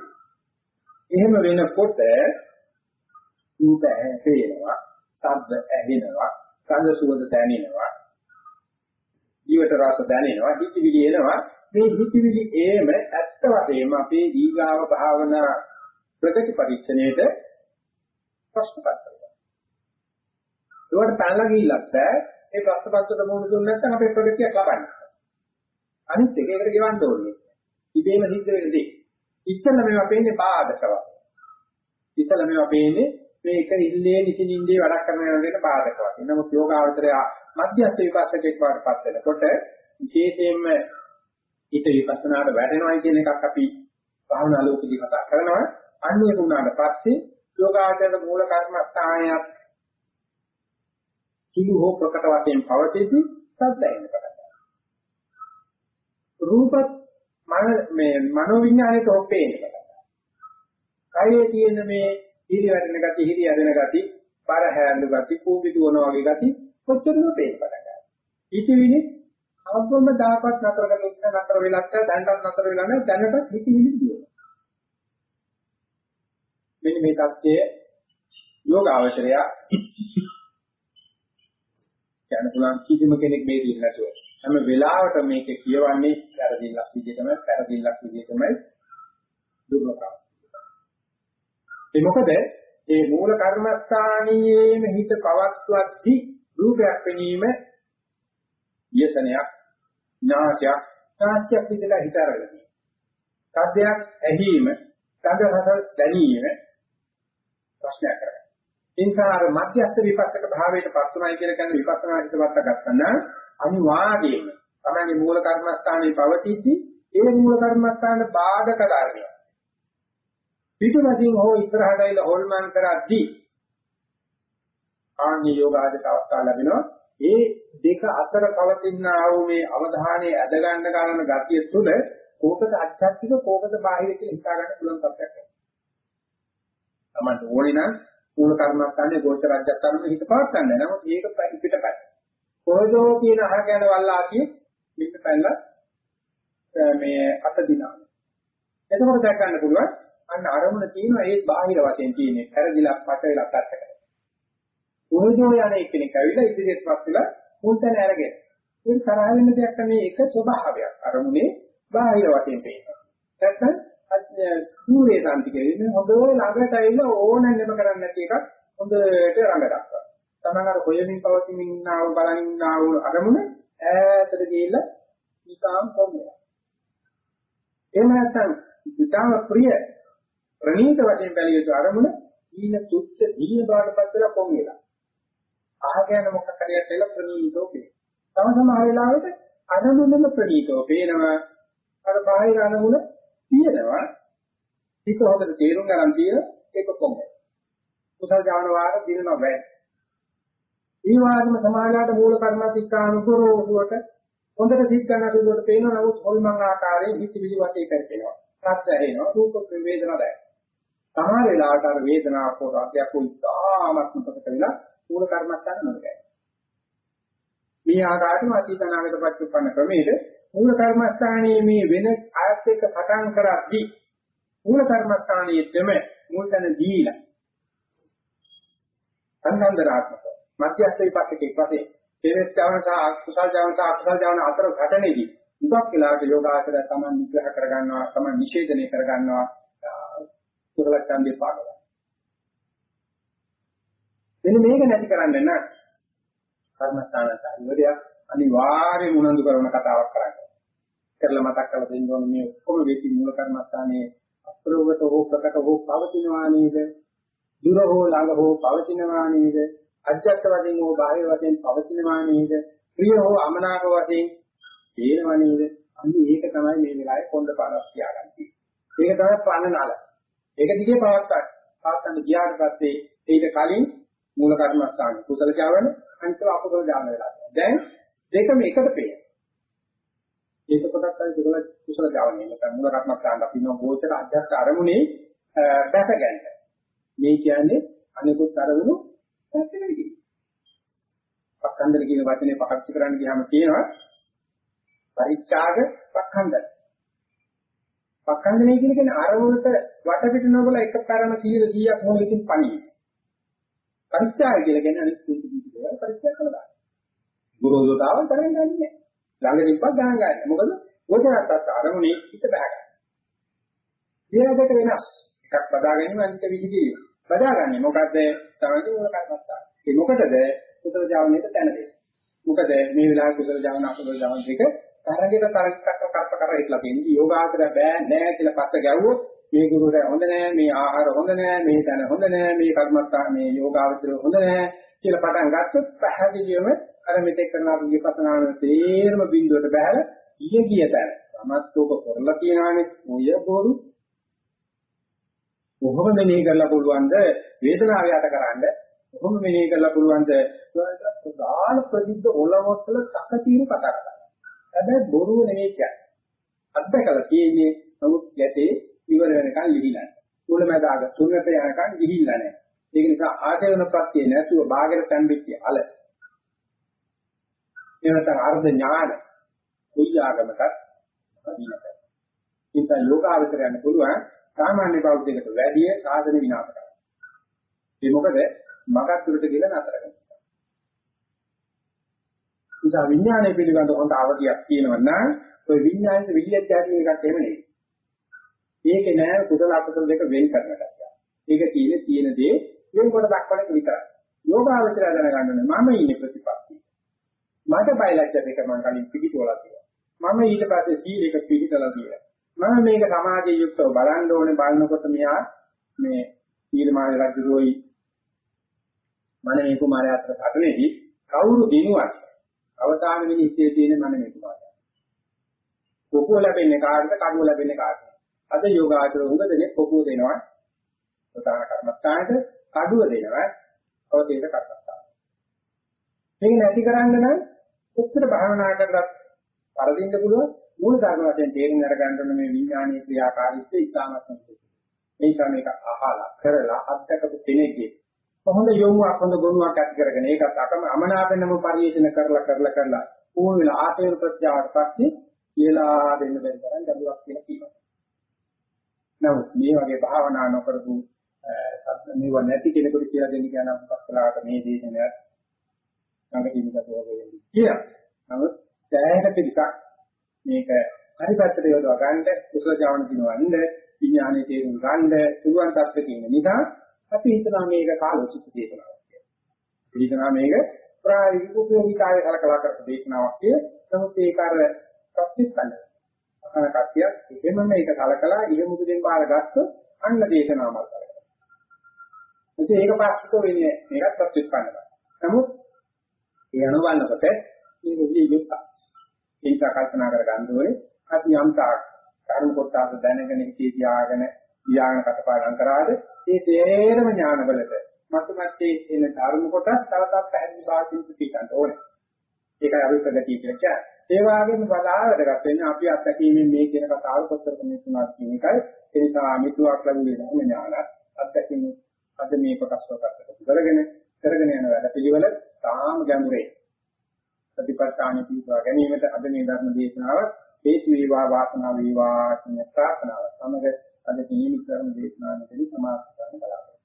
එහෙම වෙනකොට රූප ඇහෙනවා, ශබ්ද ඇහෙනවා, ගන්ධ සුවඳ දැනෙනවා, ජීවිත රස දැනෙනවා, හිතවිලි එනවා. මේ හිතවිලි ඒම ඇත්ත වශයෙන්ම අපේ දීගාව භාවනා ප්‍රගති පරීක්ෂණයේද ප්‍රශ්නපත් කරනවා. ඒවට පැනලා ගිහිල්ලත් ඒ ප්‍රශ්නපත්‍රයට මුහුණ දුන්නේ නැත්නම් අපේ ප්‍රගතියක් ලබන්නේ. අනිත් එක ඒකට ගෙවන්න ඕනේ. ඉබේම සිද්ධ වෙන දේ. ඉස්සෙල්ලා මේවා පේන්නේ බාධකව. ඉස්සෙල්ලා මේවා පේන්නේ මේක ඉල්ලේ නිසින්ින්දී වැඩක් කරන වෙනදේට බාධකව. නමුත් යෝගාවචරය මධ්‍යස්ථ විපස්සකෙක් වඩපත් වෙනකොට විශේෂයෙන්ම ඊට විපස්සනාට වැඩෙනවා කියන එකක් අපි භාවනා ලෝකෙදී කතා කරනවා. අන්නේ වුණාට පස්සේ යෝගාචරයේ මූල කර්මස්ථානයත් කිලු හෝ ප්‍රකට වශයෙන් පවතිති සද්දයින් පටන් රූපත් මන මේ මනෝ විඥාණයට ඔප්පේන්න පටන් කයේ තියෙන මේ හිරි වැටෙන ගති, හිරි ඇදෙන ගති, පාර හැඳු ගති, කූඹි දුවන වගේ ගති කොච්චරද පේන්න පටන් ගන්නවා. ඊටිවිලි අවබෝධම දාපත් නතර කරගෙන නතර වෙලක් දැනටත් නතර වෙලා නැහැ දැනටත් හිතවිලි දුවනවා. මෙන්න මේ தත්යේ යෝගාවචරය කියන්න පුළුවන් කිසිම කෙනෙක් මේ දෙන්න නැතුව හැම වෙලාවටම මේක කියවන්නේ පෙරදිල්ලක් විදිහටම පෙරදිල්ලක් විදිහටමයි දුර්වකම්. ඒ මොකද මේ මූල කර්මස්ථානීයේම හිත පවත්වද්දී රූපයක් වෙනීම යසනයක් නාටයක් නාට්‍යයක් විදිහට හිත අරගෙන. සද්දයක් ඇහිීම, සංග රස දැනීම ප්‍රශ්නයක් කරගන්න. ඉන්සාර මධ්‍යස්ථ විපස්සක භාවයට පත් උනායි කියලා කියන්නේ විපස්සනා හිතවත් ගන්න අනිවාර්යයෙන්ම තමයි මූල කර්මස්ථානයේ පවතිද්දී ඒ මූල කර්මස්ථාන බාධක ධර්මය. පිටුපසින් හෝ ඉස්සරහට ඇවිල්ලා හොල්මන් කරද්දී ආන්‍ය යෝගාදිත අවස්ථාව ලැබෙනවා. ඒ දෙක අතර පවතිනා වූ මේ අවධානයේ ඇද ගන්න ගන්න ගතිය තුළ කෝකද අත්‍යත්තික කෝකද බාහිර කියලා හිතා ගන්න පුළුවන් තත්ත්වයක් එනවා. තමන්ට ඕනේ නම් මූල කර්මස්ථානයේ ගෝචර රාජ්‍යස්ථානෙ හිත පවත් ගන්න. නමුත් ඒක පිටපැයි. කොහොදෝ කියන අහගෙන වල්ලාතිය පිට පැනලා මේ අත දිනා. එතකොට දැක් ගන්න පුළුවන් අන්න අරමුණ තියෙනවා ඒ බාහිර වශයෙන් තියෙන්නේ. පෙරදිලක් පට වෙලා පැත්තකට. කොහොදෝ යන එක්කෙනෙක් ඇවිල්ලා ඉදිරියටපත් වෙලා මුල්තැන අරගෙන. ඒක තරහ වෙන දෙයක් මේ එක ස්වභාවයක්. අරමුණේ බාහිර වශයෙන් පේනවා. නැත්නම් සූර්ය කාන්තිකේ ඉන්නේ හොඳ ළඟට ඇවිල්ලා ඕනෙන්නම කරන්නේ නැති එකක් හොඳට රඟ දක්වනවා. තමන් අර කොයමින් පවතිමින් ඉන්නා වූ බලන් ඉන්නා වූ අරමුණ ඈතට ගිහිල්ලා නිකාම් කොම්බේ. එහෙම නැත්නම් විතාව ප්‍රිය ප්‍රණීත වශයෙන් බැලිය යුතු අරමුණ දීන තුච්ච දීන බාටපත් වෙලා කොම්බේලා. අහගෙන මොකක් හරියට වෙලා ප්‍රණීතෝ වේ. තම සමහර වෙලාවට අරමුණම ප්‍රණීතෝ පේනවා. අර බාහිර අරමුණ තියෙනවා. ඒක හොඳට තේරුම් ගන්න තියෙන ඒක කොම්බේ. කුසල ඥාන වාර දිනනවා බෑ. ඒ වගේම සමාජාට මූල කර්මතිකානුකරෝසුවට හොඳට සිත් ගන්න සුළුවට පේනවා නමුත් හොල්මන් ආකාරයෙන් හිත විලිවතේ කරකිනවා. සත්‍ය ඇහෙනවා රූප වේදනා දැන. සමහර වෙලාවට අර වේදනාව පොරාදයක් උත්සාහමත්ම කොට වෙලා මූල කර්මස්ථාන නොදකයි. මේ ආකාරයටම අතීතනාගත පච්චුප්පන්න ක්‍රමයේද මූල කර්මස්ථානයේ මේ වෙන ආයත් එක්ක පටන් කරද්දී මූල කර්මස්ථානයේ දෙම මුල් තැන දීලා සංසන්දනාත්මක මධ්‍යස්ථ විපස්සකෙක් වශයෙන් කෙලෙස් ජවන සහ අකුසල් ජවන සහ අකුසල් ජවන අතර ඝටනයේදී මුගක් වෙලාවට යෝගාචරය තමන් නිග්‍රහ කරගන්නවා තමන් නිෂේධනය කරගන්නවා කුසලච්ඡන්දේ පාඩම. මෙන්න මේක නැති කරන්න නම් කර්මස්ථානසාරිවරයක් අනිවාර්යයෙන් උනන්දු කරන කතාවක් කරන්න. කරලා මතක් කරලා දෙන්න ඕනේ මේ ඔක්කොම වෙති මූල කර්මස්ථානයේ අප්‍රෝගත හෝ ප්‍රකට හෝ පවතිනවා නේද? දුර හෝ ළඟ හෝ පවතිනවා නේද? අජ්ජත් වශයෙන් හෝ බාහිර වශයෙන් පවතිනවා නේද? ප්‍රිය හෝ අමනාප වශයෙන් තේනවා නේද? අන්න ඒක තමයි මේ වෙලාවේ කොණ්ඩ පාරක් තියාගන්නේ. ඒක තමයි පන්නනල. ඒක දිගේ පවත්තක්. පවත්තන්න ගියාට පස්සේ ඊට කලින් මූල කර්මස්ථාන කුසල ජාවන අනිත් අකුසල ජාවන වෙලා. දැන් දෙකම එකට පේනවා. ඒක කොටක් තමයි කුසල කුසල ජාවන නැත්නම් මූල කර්මස්ථාන අපි නෝ ගෝචර අධ්‍යාත්ම අරමුණේ දැක ගන්න. මේ කියන්නේ අනිකුත් අරමුණු පැත්තකට ගිහින්. පක්ඛන්දර කියන වචනේ පාවිච්චි කරන්න ගියාම කියනවා පරිත්‍යාග පක්ඛන්දර. පක්ඛන්දරය කියන කෙනා අරමුණට වටපිට නොබල එකතරම 100 100ක් මොලකින් පණියි. පරිත්‍යාග කියලා කියන්නේ අනිත් කුංචි කීප දේවල් පරිත්‍යාග කළා. ගුරුදෝතාව කරන්නේ නැහැ. ළඟදීපත් ගණන් ගන්න. මොකද වචනත් අරමුණේ හිත බහගන්න. ඊළඟට වෙනස්. එකක් බදා ගැනීම අනිත් විදිහට. බදාගන්නේ මොකද්ද? තමයි මූල කර්මස්ථාන. ඒ මොකටද? උතර ජාවනයේ තැන දෙන්නේ. මොකද මේ වෙලාවේ කුසල ජවන අකුසල ජවන දෙක තරගෙට තරකට කරප කර ඉట్లా තියෙන්නේ යෝගාචර බෑ නෑ කියලා පස්ස ගැව්වොත් මේ ගුරුවරයා හොඳ නෑ මේ ආහාර හොඳ නෑ මේ තන හොඳ නෑ මේ කර්මස්ථාන මේ යෝගාචර හොඳ නෑ කියලා පටන් ගත්තොත් පැහැදිලිවම අර මෙතෙක් කරන අපි විපස්සනාන තේරම බිඳුවට බහැලා ඊය ගිය තැන. සමත්තෝක කරලා තියනානේ ඔය බොරු කොහොම මෙනෙහි කරලා පුළුවන්ද? වේදනාව යට කරන්න කොහොම මෙනෙහි කරලා පුළුවන්ද? ප්‍රධාන ප්‍රසිද්ධ ඔලවස්වල තකතිරු කතා කරනවා හැබැයි බොරුව නෙවෙයි කියන්නේ. අත්දකලා තියෙන්නේ නමුත් යටේ ඉවර වෙනකන් ලිහිලා තුලමදාග තුනට යනකන් ගිහිල්ලා නැහැ. ඒක නිසා ආදේවන ප්‍රත්‍ය නැතුව බාගෙට තැම්බෙච්ච අල. එනතන අර්ධ ඥාන කුයි ආගමකට අදීනක ඉතින් ලෝකාවතරයන් පුළුවන්. සාමාන්‍ය බෞද්ධයකට වැඩිය සාධන විනාශ කරනවා ඒ මොකද? මගක් තුරට ගිල නතර කරනවා. නිසා විඥානය පිළිබඳ හොඳ අවධියක් තියෙනවා නම් ඔය විඥානයේ විදියට ඇති එකක් එහෙම නෙවෙයි ඒකේ නෑ කුසල අකුසල දෙක වෙන් කරන ගැතිය. ඒක තියෙන්නේ තියෙන දේ වෙනකොට දක්වන එක විතරයි. යෝගාවචරය දැනගන්න මම ඉන්නේ ප්‍රතිපත්තිය. මට බයලජ්‍ය දෙක මම කලින් පිළිතුරලා තියෙනවා. මම ඊට පස්සේ සීලයක පිළිතලා තියෙනවා. මම මේක සමාජයේ යුක්තව බලන්න ඕනේ බලනකොට මෙහා මේ සීලමාන රජුරෝයි මනමේ කුමාරය අතර සටනේදී කවුරු දිනුවත් අවතාන මිනිස්සේ තියෙන මනමේ කුමාරයා. කොකුව ලැබෙන්නේ කාටද කඩුව ලැබෙන්නේ කාටද? අද යෝගාචර උඟ දෙනේ කොකුව දෙනවා. ප්‍රධාන කර්මස්ථානයේ කඩුව දෙනවා. අවතීන කර්මස්ථාන. මේක නැති කරන්න නම් උත්තර භාවනා කරලා පරදින්න පුළුවන් මූල ධර්ම වශයෙන් තේරුම් අරගන්න මේ විඥානීය ක්‍රියාකාරීත්වය ඉතාමත් මේ නිසා මේක අහලා කරලා අත්දකපු කෙනෙක්ගේ කොහොමද යොමුවක් හොඳ ගුණයක් ඇති කරගෙන ඒකත් අකම අමනාපෙන්නම පරිශන කරලා කරලා කරලා ඕන වෙලා ආතේන ප්‍රත්‍යාවට පස්සේ කියලා දෙන්න බැරි තරම් ගැඹුරක් කියලා කියනවා. නමුත් මේ වගේ භාවනා නොකරපු මේව නැති කෙනෙකුට කියලා දෙන්න කියන අපස්සලාට මේ දේශනය සංගතිනිකව වෙන්නේ කියලා. නමුත් සෑහෙන පිළිසක් මේක හරි පැත්තට යොදවා ගන්න කුසල ජාවන දිනවන්න විඥානයේ තේරුම් ගන්න පුළුවන් තත්ත්වකින් නිසා අපි හිතනවා මේක කාලෝචිත දේශනාවක් කියලා. හිතනවා මේක ප්‍රායෝගික උපයෝගීතාවය කලකලා කරපු දේශනාවක් කියලා. නමුත් ඒක අර ප්‍රතිස්පන්න. අකන කතිය එහෙම මේක කලකලා ඉහෙමුදු දෙන් බාර ගත්තොත් අන්න දේශනාවක් කරගන්නවා. ඉතින් ඒක පාස්කෝ වෙන්නේ මේකත් ප්‍රතිස්පන්නයි. නමුත් ඒ අනුවන්නකොට මේක විදිහට යුක්තයි. ඒක කල්පනා කර ගන්න ඕනේ අපි යම් තාක් කර්ම කොටස දැනගෙන ඉති තියාගෙන ඥාන කටපාඩම් කරාද ඒ තේරම ඥාන වලට මතුමැත්තේ එන ධර්ම කොටස් තව තවත් පැහැදිලි භාෂින් පිටිකන්ට ඕනේ. ඒකයි අපි ප්‍රගතිය කියලා කියන්නේ. ඒ වගේම බලාවදගත් වෙන්නේ අපි අත්දැකීමෙන් මේ කියන කතාව කොච්චර මේ තුනක් කියන එකයි. ඒ නිසා මිතුවක් ලැබුවේ ධර්ම ඥාන අත්දැකීම අද මේ කොටස් වලට කරගෙන කරගෙන යන වැඩ පිළිවෙල තාම ගැඹුරේ. ප්‍රතිපත්තාණි පිටවා ගැනීමට අද මේ ධර්ම දේශනාව හේතු වේවා වාසනාව වේවා කියන ප්‍රාර්ථනාව සමග අද නියමිත ධර්ම දේශනාවකදී සමාප්ත කරන්න බලාපොරොත්තු